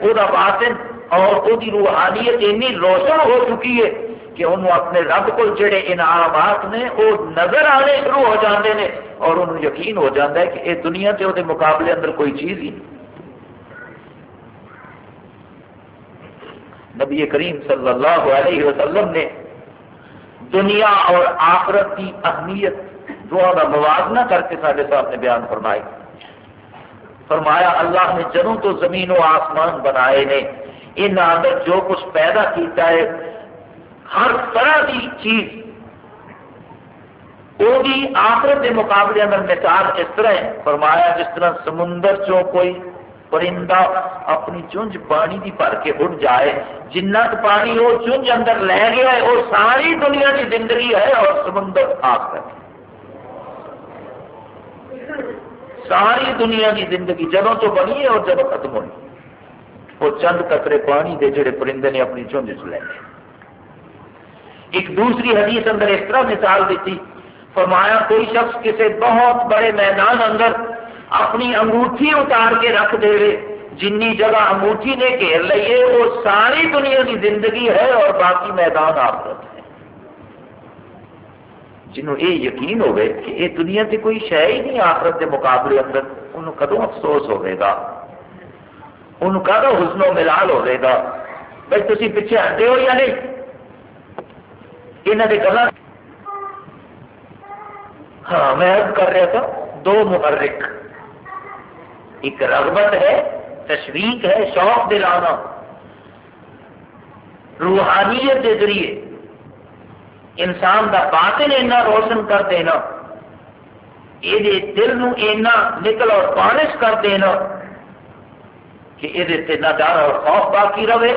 وہ باطن اور وہ روحانیت اینی روشن ہو چکی ہے کہ انہوں اپنے رب کو جڑے انعامات نے وہ نظر آنے شروع ہو جاتے ہیں اور انہوں یقین ہو جاتا ہے کہ یہ دنیا سے وہ مقابلے اندر کوئی چیز ہی نہیں۔ نبی کریم صلی اللہ علیہ وسلم نے دنیا اور آخرت کی اہمیت دونوں کا موازنہ کر کے سارے سامنے بیان فرمائی۔ فرمایا، اللہ نے جنوں تو زمین و آسمان بنائے نے ان اندر جو کچھ پیدا کیتا ہے، ہر طرح کی چیز وہ بھی آخرت کے مقابلے اندر مثال اس طرح ہے۔ فرمایا، جس طرح سمندر چو کوئی پرندہ اپنی چونج پانی کی بھر کے اٹھ جائے۔ جنہ پانی وہ چونج اندر لے گیا ہے وہ ساری دنیا کی زندگی ہے اور سمندر آخ کر ساری دنیا کی زندگی جدوں تو بنی ہے اور جب ختم ہوئی۔ وہ چند قطرے پانی دے جڑے پرندے نے اپنی چونج چ لے ایک دوسری حدیث اندر اس طرح مثال دیتی، فرمایا، کوئی شخص کسی بہت بڑے میدان اندر اپنی انگوٹھی اتار کے رکھ دے۔ جن جگہ انگوٹھی نے گھیر لیے، وہ ساری دنیا کی زندگی ہے اور باقی میدان آخرت ہے۔ جنہوں یہ یقین ہوئے کہ یہ دنیا سے کوئی شہ ہی نہیں، آخرت کے مقابلے اندر، انہوں کدو افسوس ہوئے گا؟ انہوں کا حسن و ملال ہوئے گا؟ بھائی تھی پیچھے ہٹے ہو یا نہیں؟ یہاں کے گلا ہاں میں کر رہا تھا، دو محرک ایک رغبت ہے، تشویق ہے، شوق دلانا۔ روحانیت کے ذریعے انسان کا باطن اینا روشن کر دینا یہ دل نو اینا نکل اور پالش کر دینا کہ یہ نہ ڈر اور خوف باقی رہے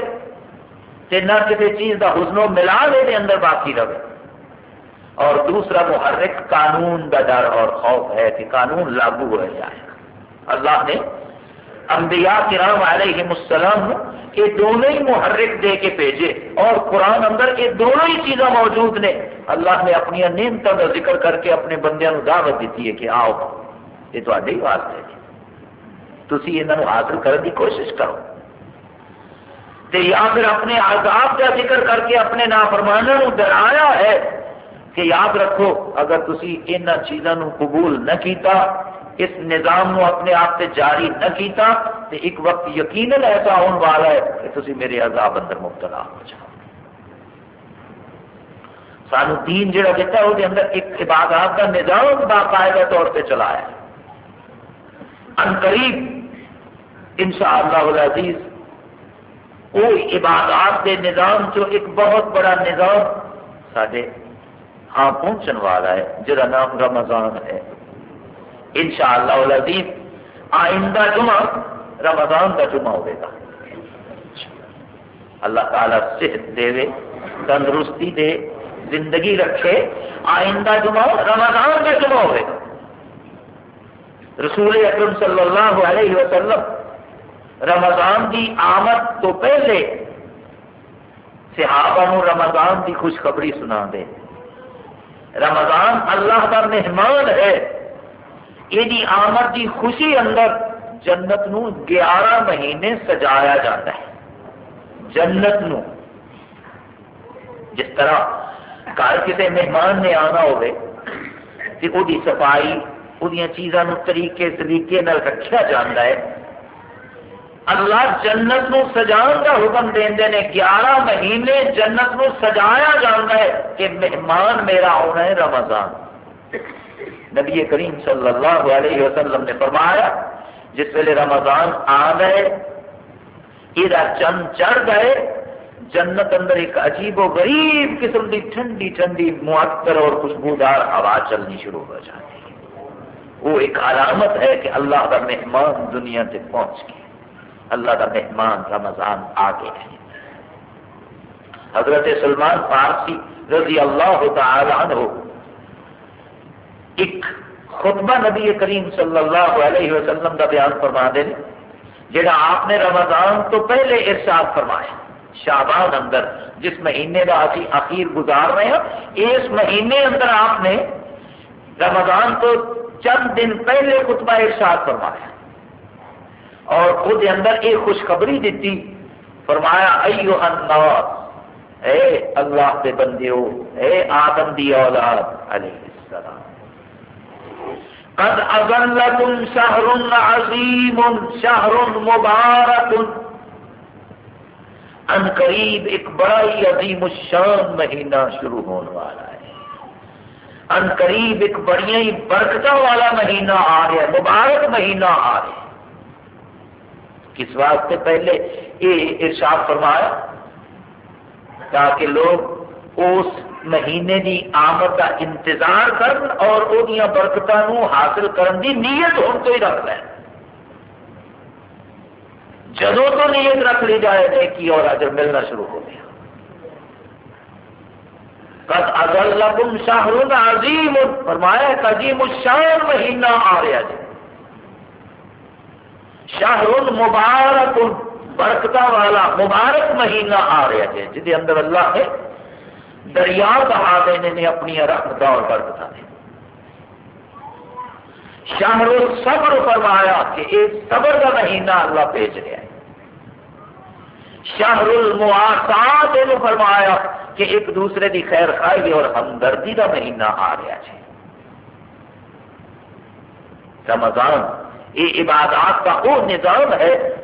نہ کسی چیز کا حسن و ملال یہ اندر باقی رہے۔ اور دوسرا، محرک قانون کا ڈر اور خوف ہے کہ قانون لاگو ہو جائے۔ اللہ نے انبیاء کرام علیہ السلام یہ دونوں ہی محرک دے کے بھیجے اور قرآن اندر یہ دونوں ہی چیزاں موجود نے۔ اللہ نے اپنی نعمتوں کا ذکر کر کے اپنے بندیاں دعوت دیتی ہے کہ آؤ، یہ تے ہی واسطے تھی یہاں حاصل کرنے کی کوشش کرو۔ تے یا پھر اپنے عذاب کا ذکر کر کے اپنے نافرمانوں ڈرایا ہے کہ یاد رکھو، اگر تھی ان چیزوں قبول نہ کیتا اس نظام نو اپنے آپ سے جاری نہ کیتا تو ایک وقت یقیناً ایسا ہونے والا ہے کہ تھی میرے عذاب اندر مبتلا ہو جاؤ۔ سانو دین جڑا دیتا ہے وہ اندر ایک عبادات کا نظام باقاعدہ طور پہ چلایا ان قریب ان شاء اللہ العزیز وہ عبادات کے نظام جو ایک بہت بڑا نظام سارے ہاں پہنچن والا ہے جہاں نام رمضان ہے۔ انشاءاللہ العزیز، آئندہ جمعہ رمضان کا جمعہ ہوگا اللہ تعالیٰ صحت دے تندرستی دے، زندگی رکھے، آئندہ جمعہ رمضان کا جمعہ ہوگا رسول اکرم صلی اللہ علیہ وسلم، رمضان کی آمد تو پہلے صحابہ نو رمضان کی خوشخبری سنا دے۔ رمضان اللہ کا مہمان ہے۔ یہ آمد کی خوشی اندر جنت نو گیارہ مہینے سجایا جاتا ہے۔ جنت نو۔ جس طرح گھر کسی مہمان نے آنا ہوئے تو وہ صفائی وہ چیزوں طریقے طریقے رکھا جاتا ہے۔ اللہ جنت نو سجان کا حکم دے نے، گیارہ مہینے جنت نو سجایا جاتا ہے کہ مہمان میرا ہونا ہے رمضان۔ نبی کریم صلی اللہ علیہ وسلم نے فرمایا، جس ویلے رمضان آ گئے یہ چند چڑھ گئے، جنت اندر ایک عجیب و غریب قسم کی ٹھنڈی ٹھنڈی معطر اور خوشبودار ہوا چلنی شروع ہو جاتی ہے۔ وہ ایک علامت ہے کہ اللہ کا مہمان دنیا سے پہنچ گیا۔ اللہ کا مہمان رمضان آ گیا ہے۔ حضرت سلمان فارسی رضی اللہ تعالی عنہ ایک خطبہ نبی کریم صلی اللہ علیہ وسلم کا بیان فرما دیں جہاں آپ نے رمضان تو پہلے ارشاد فرمایا شابان اندر، جس مہینے کا ابھی اخیر گزار رہے ہیں، اس مہینے اندر آپ نے رمضان تو چند دن پہلے خطبہ ارشاد فرمایا۔ اور خود اندر ایک خوشخبری دیتی، فرمایا ایو الناس، اے اللہ کے بندیو، اے آدم دی اولاد علیہ السلام۔ قد اغلکم شہر عظیم شہر مبارک ان قریب ایک بڑا ہی عظیم الشان مہینہ شروع ہونے والا ہے۔ ان قریب ایک بڑی ہی برکتوں والا مہینہ آ رہا ہے، مبارک مہینہ آ رہا ہے۔ کس واسطے پہلے یہ ارشاد فرمایا؟ تاکہ لوگ اس مہینے دی آمد کا انتظار کرن اور وہ برکتوں حاصل کرن دی نیت ہوں تو ہی رکھ لیں جدو تو نیت رکھ لی جائے نیکی اور اجر ملنا شروع ہو گیا۔ قد اگر لگم شاہر عظیم، فرمایا عظیم الشان مہینہ آ رہا جی شاہر مبارک برکت والا مبارک مہینہ آ رہا ہے جہد اندر اللہ نے دریا بہا دینے نے اپنی رحمت اور برکت نے شاہر صبر فرمایا کہ یہ صبر کا مہینہ اللہ بھیج رہا ہے۔ شاہر المواسات فرمایا کہ ایک دوسرے کی خیر خائی اور ہمدردی کا مہینہ آ رہا ہے۔ رمضان، یہ عبادات کا وہ نظام ہے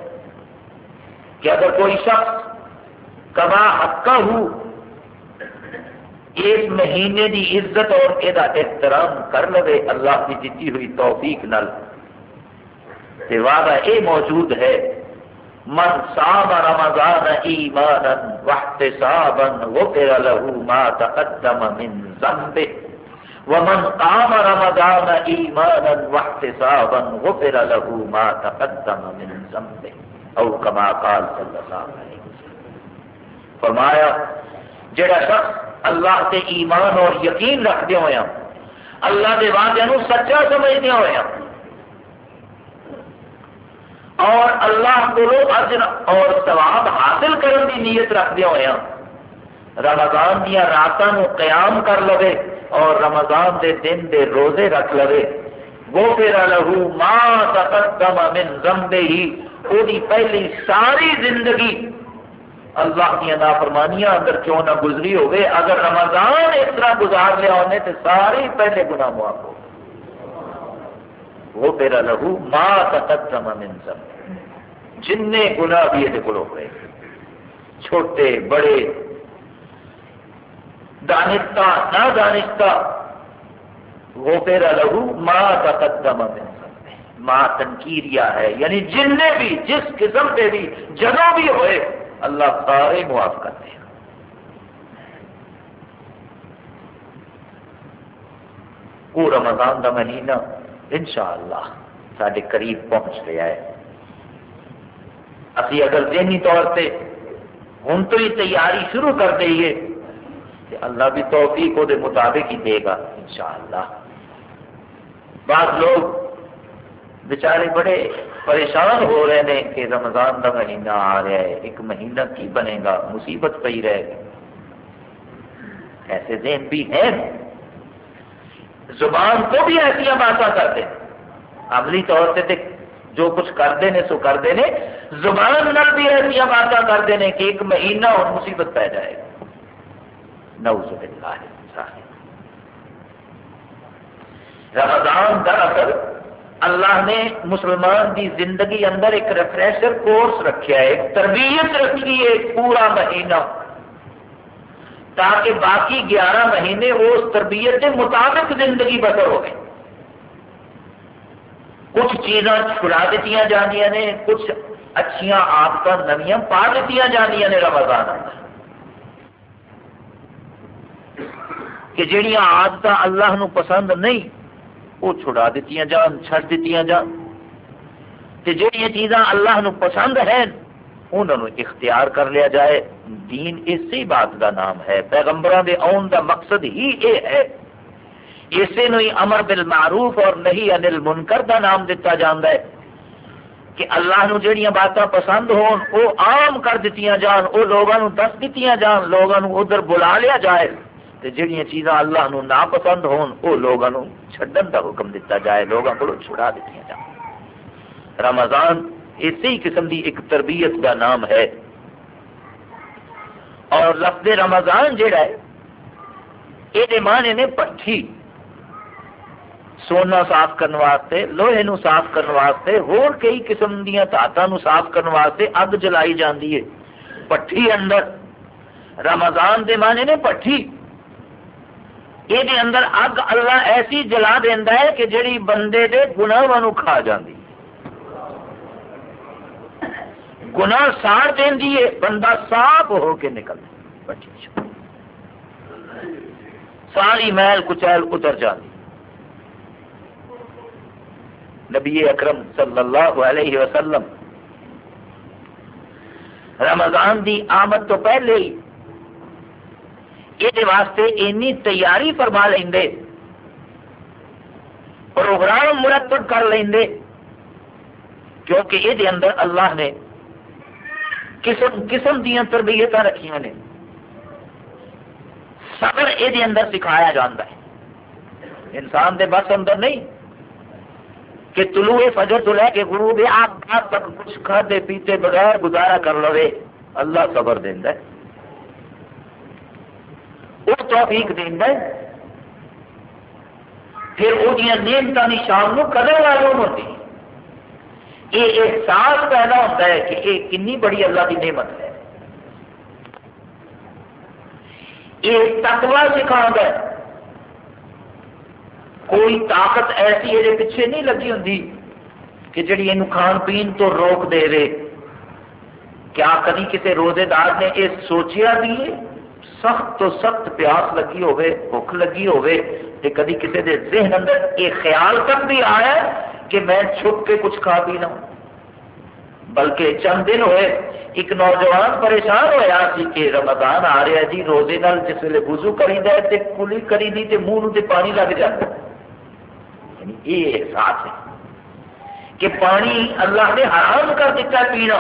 کہ اگر کوئی شخص کما حقہ ہو اس مہینے کی عزت اور یہ احترام کر لے اللہ کی دیتی ہوئی توفیق نل وعدہ یہ موجود ہے، من صام رمضان ایمانا واحتسابا غفر له ما تقدم من ذنبه، ومن قام رمضان ایمانا واحتسابا غفر له ما تقدم من ذنبه او كما قال صلی اللہ علیہ وسلم۔ فرمایا، جڑا شخص اللہ تے ایمان اور یقین رکھتے ہوئے اللہ دے وعدے سچا سمجھتے ہوئے اور اللہ کو اجر اور ثواب حاصل کرنے کی نیت رکھتے ہوئے رمضان دیا راتوں قیام کر لے اور رمضان دے دن دے روزے رکھ لے وہ پھر لہو ماں تقدم من زمبے ہی وہی پہلی ساری زندگی اللہ کی نافرمانیاں اندر کیوں نہ گزری ہوگی اگر رمضان اس طرح گزار لیا انہیں تو ساری پہلے گناہ معاف ہو وہ تیرا لہو ماں تقدم من زمبے جن گناہ بھی یہ کو ہوئے چھوٹے، بڑے، دانستہ نہ دانستہ وہ پیرا لہو ماں کا قدم ماں تنکیریا ہے۔ یعنی جن نے بھی، جس قسم کے بھی جگہ بھی ہوئے اللہ سارے معاف کرتے ہیں وہ رمضان کا مہینہ انشاءاللہ سارے قریب پہنچ گیا ہے۔ ابھی اگر ذہنی طور پہ ہوں تو ہی تیاری شروع کر دئیے تو اللہ بھی توفیق وہ مطابق ہی دے گا انشاءاللہ۔ بعض لوگ بیچارے بڑے پریشان ہو رہے ہیں کہ رمضان کا مہینہ آ رہا ہے، ایک مہینہ کی بنے گا، مصیبت پی رہے گی۔ ایسے ذہن بھی ہیں۔ زبان کو بھی ایسا باتیں کرتے عملی طور پہ جو کچھ کرتے ہیں، سو کرتے ہیں۔ زبان نال بھی ایسا باتیں کرتے ہیں کہ ایک مہینہ اور مصیبت پی جائے گا نوز باللہ رمضان دراصل اللہ نے مسلمان دی زندگی اندر ایک ریفریشر کورس رکھا ہے ایک تربیت رکھی ہے پورا مہینہ۔ تاکہ باقی گیارہ مہینے اس تربیت کے مطابق زندگی بسر ہو کچھ چیزاں چھڑا دیتی جانیا نے، کچھ اچھیاں آدت نویاں پا دیتی جانیا نے رمضان کہ جہیا آدت اللہ نو پسند نہیں وہ چھڑا دیتی جان چھٹ دیتی جان جہیا چیزاں اللہ نو پسند ہیں انہوں اختیار کر لیا جائے۔ دین اسی بات کا نام ہے۔ پیغمبروں کے آن کا مقصد ہی یہ ہے۔ اسی نو ہی امر بالمعروف اور نہیں انل منکر کا نام دتا جاتا ہے۔ کہ اللہ نو جہیا باتیں پسند ہون وہ عام کر دیتی جان وہ لوگوں دس دیتی جان لوگوں ادھر بلا لیا جائے۔ تو جہیا چیزاں اللہ نو ناپسند ہون وہ لوگوں چڈن کا حکم دیتا جائے لوگوں کو چھڑا دیتی جان رمضان اسی قسم کی ایک تربیت کا نام ہے۔ اور لفظ رمضان جہا ہے یہ معنی نے پٹھی۔ سونا صاف کرنے واسطے، لوہے نو صاف کرنے واسطے، ہور کئی قسم دیا نو صاف کرنے واسطے اگ جلائی جاتی ہے۔ پٹھی اندر۔ رمضان دے معنی نے پٹھی۔ یہ اندر اگ اللہ ایسی جلا دینا ہے کہ جڑی بندے دے گناہ کھا جاتی گنا ساڑ دینی ہے، بندہ صاف ہو کے نکل ساری محل کچیل اتر جاتی نبی اکرم صلی اللہ علیہ وسلم رمضان دی آمد تو پہلے ہی یہ واسطے اینی تیاری فرما لیں پروگرام مرتب کر لیں کیونکہ یہ اندر اللہ نے قسم قسم دیا تربیت رکھیا نے صبر یہ اندر سکھایا جاتا ہے انسان دے بس اندر نہیں کہ طلوع فجر تو لے کے غروب آپ تک کچھ کھاتے پیتے بغیر گزارا کر لو اللہ صبر دینا ہے وہ توفیق دینا پھر وہ نعمتوں کی شام کو معلوم ہوتی یہ احساس پیدا ہوتا ہے کہ یہ کنی بڑی اللہ کی نعمت ہے۔ یہ تکوا سکھا ہے کوئی طاقت ایسی یہ پیچھے نہیں لگی ہوں کہ جڑی یہ کھان پین تو روک دے رہے کیا کدی کسی روزے دار نے یہ سوچیا بھی سخت تو سخت پیاس لگی ہوئے، بھوک لگی ہوئے کدی کسی دے ذہن اندر یہ خیال تک بھی آیا کہ میں چھپ کے کچھ کھا پی لوں۔ بلکہ چند دن ہوئے، ایک نوجوان پریشان ہوا سی کہ رمضان آ رہا جی روزے نال جس ویلے وضو کری دے تے کلی کری دی تے منہ تے پانی لگ جاتا یعنی یہ احساس ہے کہ پانی اللہ نے حرام کر دیتا ہے پینا۔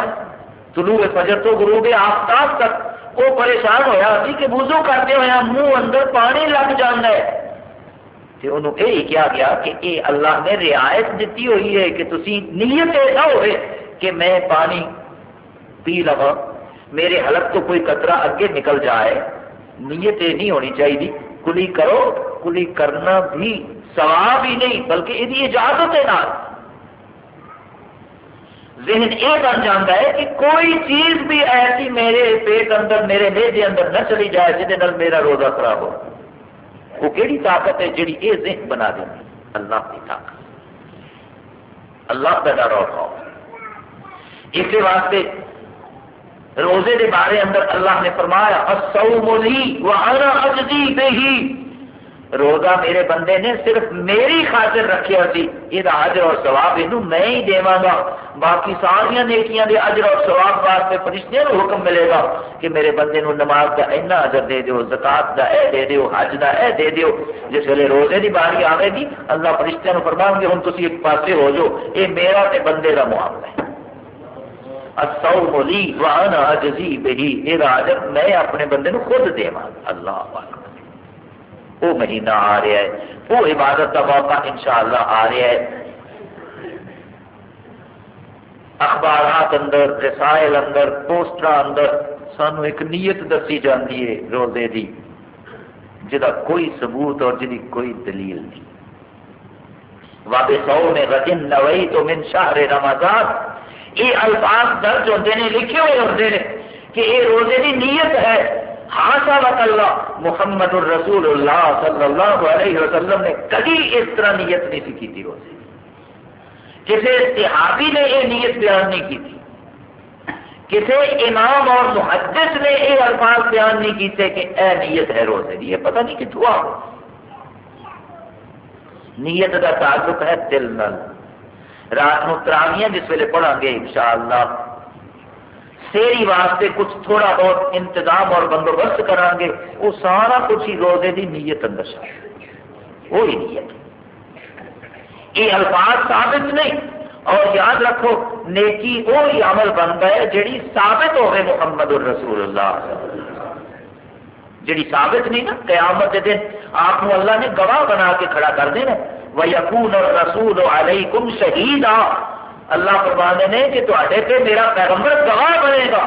طلوع فجر تو غروب آفتاب تک وہ پریشان ہوا سی کہ وضو کرتے ہوا منہ اندر پانی لگ جانا ہے۔ انہوں یہ کیا گیا کہ اے اللہ نے رعایت دیتی ہوئی ہے کہ تسی نیت نہ ہوئے کہ میں پانی پی لوا میرے حلق تو کوئی قطرہ اگے نکل جائے۔ نیت یہ نہیں ہونی چاہیے، کلی کرو، کلی کرنا بھی ثواب ہی نہیں، بلکہ یہ اجازت ہے نہ ذہن یہ بن جاتا ہے کہ کوئی چیز بھی ایسی میرے پیٹ اندر، میرے نیجے اندر نہ چلی جائے جہد میرا روزہ خراب ہو۔ وہ کہڑی طاقت ہے جی یہ ذہن بنا دیں اللہ کی طاقت۔ اللہ کا ڈر اور اس واسطے روزے کے بارے اندر اللہ نے فرمایا اجزی بے ہی روزہ میرے بندے نے صرف میری خاطر رکھیا سی یہ اجر اور ثواب یہ میں ہی دیواں گا باقی ساریا نیکیاں دے اجر اور ثواب واسطے فرشتیاں نو حکم ملے گا کہ میرے بندے نو نماز کا اینا اجر دے دیو، زکات دا اے دے دیو، حج دا اے دے دیو۔ جس ویلے روزے دی باری آئے گی، اللہ فرشتیاں نو فرمان گے، ہن تسی ایک پاسے ہو جو۔ اے میرا تے بندے دا معاملہ ہے۔ الصوم لی وانا اجزی بہی۔ اے اجر میں اپنے بندے نو خود دیواں اللہ اکبر۔ وہ مہینہ آ رہا ہے، وہ عبادت کا موقع انشاءاللہ آ رہا ہے۔ اخبارات اندر، رسائل اندر پوسٹر اندر سانو ایک نیت دسی جاتی ہے روزے دی جدا کوئی ثبوت اور جی کوئی دلیل نہیں۔ واب سو میں رجن نوئی تو من شاہر رمضان۔ یہ الفاظ درج ہوتے ہیں لکھے ہوئے ہوتے ہیں کہ یہ روزے کی نیت ہے۔ ہاں اللہ محمد الرسول اللہ صلی اللہ علیہ وسلم نے کبھی اس طرح نیت نہیں کی تھی روزے کسی صحابی نے یہ نیت بیان نہیں کی تھی۔ کسی امام اور محدث نے یہ الفاظ بیان نہیں کیتے کہ اے نیت ہے روزے کی یہ پتہ نہیں کتوں آ نیت کا تعلق ہے دل نل رات نو تراویاں جس ویلے پڑھا گے انشاءاللہ سیری واسطے کچھ تھوڑا بہت انتظام اور بندوبست کریں گے، وہ سارا کچھ ہی روزے کی نیت اندر وہی نیت۔ یہ الفاظ ثابت نہیں، اور یاد رکھو، نیکی وہی عمل بنتا ہے جیڑی ثابت ہوئے محمد الرسول اللہ۔ جیڑی ثابت نہیں نا، قیامت کے دن آپ اللہ نے گواہ بنا کے کھڑا کر دینا وہ یقون اور رسول اللہ فرمانے نے کہ تے پہ میرا پیغمبر گواہ بنے گا۔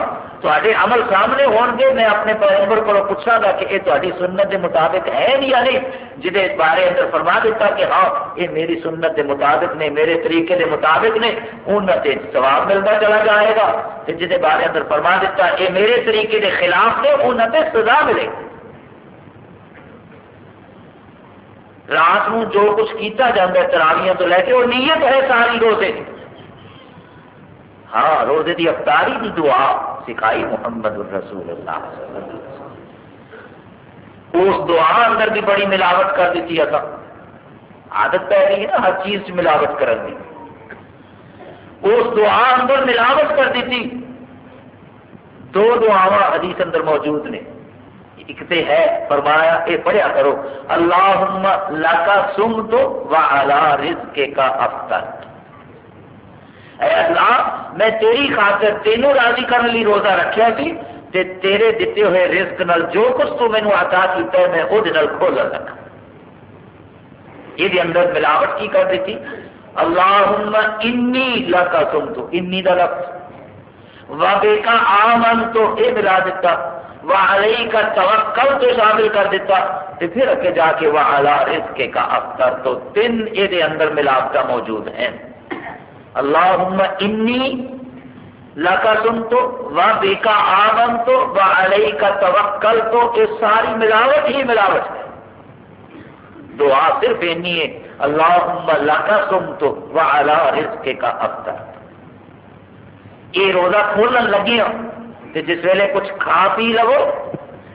تے عمل سامنے ہون گے۔ میں اپنے پیغمبر کو پوچھا گا کہ یہ تاری سنت کے مطابق ہے یا نہیں؟ جہد بارے اندر فرما دیتا کہ ہاں یہ میری سنت کے مطابق نے، میرے طریقے کے مطابق نے انہوں سے ثواب ملتا چلا جائے گا۔ جہد بارے اندر فرما دیتا یہ میرے طریقے کے خلاف نے انہوں سے سزا ملے گی۔ رات نو جو کچھ کیتا جاتا ہے، تراویاں تو لے کے وہ نیت ہے ساری روزے ہاں روزے دی افطاری دی دعا سکھائی محمد الرسول اللہ اس دعا اندر بھی بڑی ملاوٹ کر دیتی ہے عادت پہ رہی ہے نا، ہر چیز ملاوٹ کرن دی۔ اس دعا اندر ملاوٹ کر دیتی۔ دو دعاواں حدیث اندر موجود نے۔ ایک تے ہے، فرمایا، اے پڑھیا کرو، اللہم لکا سم تو وعلا رزق کا افطر اے اللہ، میں تیری خاطر تینوں راضی کرنے لی روزہ رکھیا سی، تے تیرے دیتے ہوئے رزق نال جو کچھ تو مینو عطا کیتا ہے، میں وہ نال کھولا رکھا یہ اندر ملاوٹ کی کر دیتی۔ اللہم انی لکا سم تو انی دا لفظ۔ وبے کا آمن تو اے ملا دیتا وعلی کا توکل تو شامل کر دیتا تے پھر اگے جا کے وعلا رزق کا افطر تو تین یہ اندر ملاوٹا موجود ہیں۔ اللہم انی لکا سن تو و بے کا آمن تو و علیہ کا توکل تو یہ ساری ملاوٹ ہی ملاوٹ ہے۔ دعا صرف اینی ہے، اللہم لکا سن تو و علا رزق کا افطر یہ روزہ کھولن لگی ہوں کہ جس ویلے کچھ کھا پی لو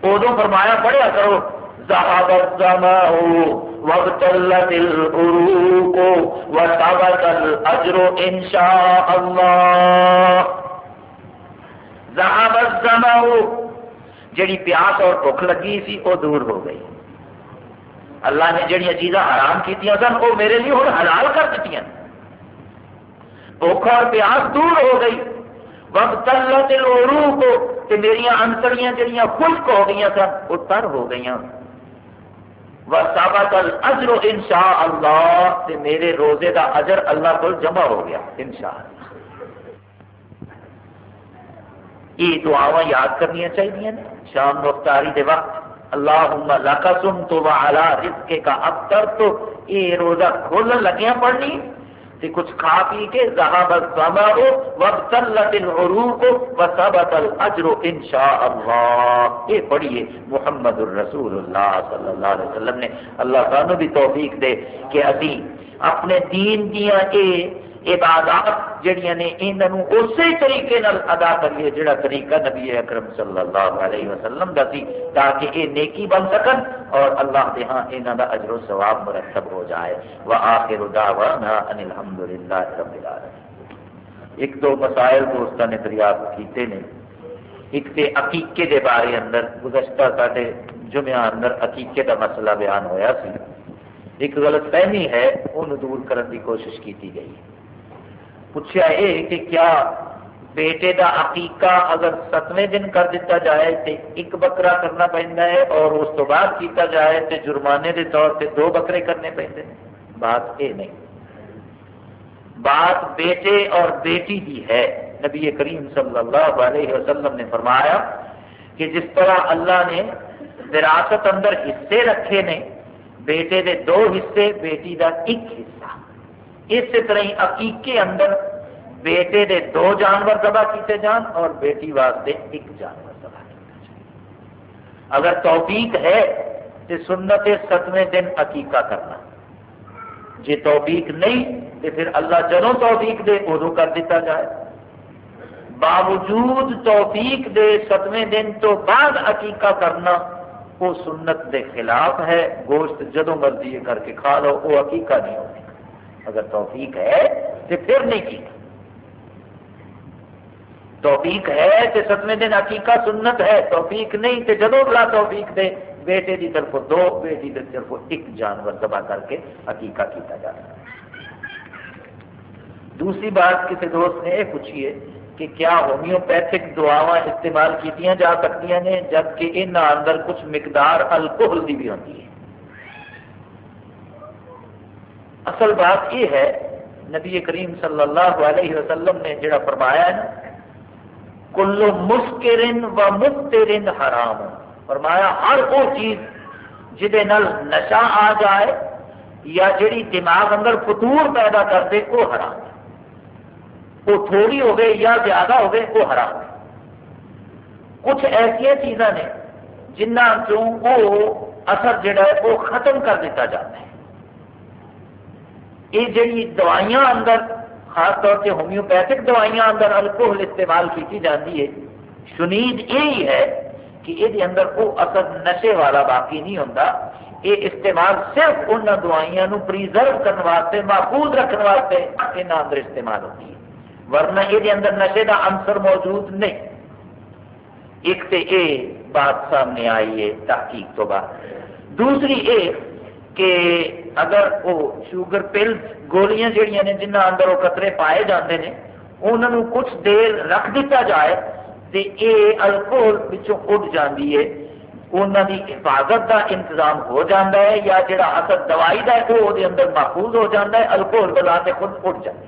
ادو فرمایا پڑھیا کرو۔ ذهب الزمان وابتلت العروق وثبت الاجر ان شاء الله. ذهب الزمان جڑی پیاس اور بھوک لگی سی، وہ دور ہو گئی. اللہ نے جڑی چیزاں حرام کی سن، وہ میرے لیے ہوں حلال کر دیتی بھوک اور پیاس دور ہو گئی. وقت العروق. میری انتڑیاں جڑیاں خشک ہو گئی سن، وہ تر ہو گئی وسابت الاجر ان شاء اللہ میرے روزے دا اجر اللہ کو جمع ہو گیا ان شاء اللہ۔ یہ دعا یاد کرنی چاہیے شام مختاری دے وقت۔ اللہ لکا سم تو وعلا رزق کا اب تو یہ روزہ کھولن لگیاں پڑھنی۔ کہ کچھ کھا پی کے ذهب الظمأ وبتلت العروق وثبت الاجر ان شاء اللہ۔ یہ پڑھیے محمد الرسول اللہ صلی اللہ علیہ وسلم نے۔ اللہ سانو بھی توفیق دے کہ ابھی اپنے دین دیاں اے عبادات جہاں نے یعنی انہوں اسی طریقے نال ادا کریے، جڑا طریقہ نبی اکرم صلی اللہ علیہ وسلم کا سی، تاکہ یہ نیکی بن سکن اور اللہ کے ہاں یہاں کا اجر و ثواب مرتب ہو جائے۔ وآخر دعوانا ان الحمد للہ رب العالمین۔ ایک دو مسائل دوستوں نے دریافت کیتے نے۔ ایک تے عقیقے دے بارے اندر گزشتہ سارے جمعہ اندر عقیقے کا مسئلہ بیان ہویا سی۔ ایک غلط فہمی ہے وہ دور کرنے کی کوشش کی گئی۔ پوچھا یہ کہ کیا بیٹے دا عقیقہ اگر ستویں دن کر دیتا جائے تو ایک بکرا کرنا پہنتا ہے اور اس تو بعد کیتا جائے تو جرمانے دے طور پہ دو بکرے کرنے پہنتے ہیں؟ بات یہ نہیں۔ بات بیٹے اور بیٹی کی ہے۔ نبی کریم صلی اللہ علیہ وسلم نے فرمایا کہ جس طرح اللہ نے وراثت اندر حصے رکھے نے، بیٹے دے دو حصے، بیٹی دا ایک حصہ۔ اسی طرح ہی عقیقے اندر بیٹے دے دو جانور دبا کیتے جان اور بیٹی واسطے ایک جانور دبا کیتا جائے۔ اگر توفیق ہے تو سنت ستویں دن عقیقہ کرنا۔ جی توفیق نہیں تو پھر اللہ جدوں توفیق دے ادو کر دیتا جائے۔ باوجود توفیق دے ستویں دن تو بعد عقیقہ کرنا وہ سنت دے خلاف ہے۔ گوشت جدوں مرضی کر کے کھا لو، وہ عقیقہ نہیں ہوتی۔ اگر توفیق ہے تو پھر نہیں کی توفیق ہے تو ستویں دن عقیقہ سنت ہے، توفیق نہیں تو جدو بلا توفیق دے، بیٹے کی طرف دو، بیٹی کی طرف ایک جانور دبا کر کے عقیقہ کیتا جا سکتا دوسری بات کسی دوست نے یہ پوچھی ہے کہ کیا ہومیوپیتھک دعوا استعمال کی جا سکتی ہیں جبکہ ان اندر کچھ مقدار الکوہل کی بھی ہوتی ہے۔ اصل بات یہ ہے، نبی کریم صلی اللہ علیہ وسلم نے جڑا فرمایا ہے کلو مسکرن و مفترن حرام۔ فرمایا، ہر وہ چیز جہد نشہ آ جائے یا جڑی دماغ اندر فطور پیدا کر دے، وہ حرام۔ ہے وہ تھوڑی ہو گئے یا زیادہ ہو گئے وہ حرام۔ ہے کچھ ایسا چیزاں نے جنہ چوں وہ اثر جڑا ہے، وہ ختم کر دیتا جاتا ہے۔ یہ جی دوائیاں اندر، خاص طور سے ہومیوپیتھک دوائیاں اندر الکوہل استعمال کی جاتی ہے، شنید یہی ہے کہ یہ اندر وہ اثر نشے والا باقی نہیں ہوتا یہ استعمال صرف ان دوائیاں پریزرو کرنے واسطے، محفوظ رکھنے واسطے یہاں اندر استعمال ہوتی ہے۔ ورنہ یہ اندر نشے کا عنصر موجود نہیں۔ ایک تو یہ بات سامنے آئی ہے تحقیق تو بعد۔ دوسری یہ کہ اگر وہ شوگر پل گولیاں جہیا نے جنہ اندر وہ قطرے پائے جاتے ہیں انہوں کچھ دیر رکھ دیتا جائے تو یہ الکوہل پچھوں اٹھ جاتی ہے۔ انہوں کی حفاظت کا انتظام ہو جاتا ہے یا جڑا اثر دوائی کا ہے وہ اندر محفوظ ہو جاتا ہے الکوہل بلا کے خود اٹھ جاتی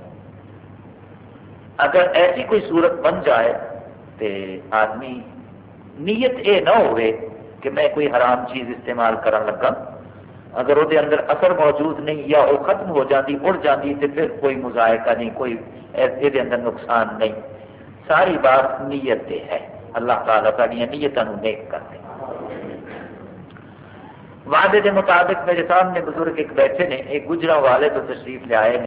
اگر ایسی کوئی صورت بن جائے تو آدمی نیت یہ نہ ہوئے کہ میں کوئی حرام چیز استعمال کرن لگا اگر وہ اندر اثر موجود نہیں یا وہ ختم ہو جاتی اڑ جاتی تو پھر کوئی مذائقہ نہیں، کوئی یہ اندر نقصان نہیں۔ ساری بات نیت سے ہے۔ اللہ تعالیٰ ساری نیتوں نیک کرتے وعدے کے مطابق میرے سامنے بزرگ ایک بیٹھے نے، ایک گجرا والے تو تشریف لے آئے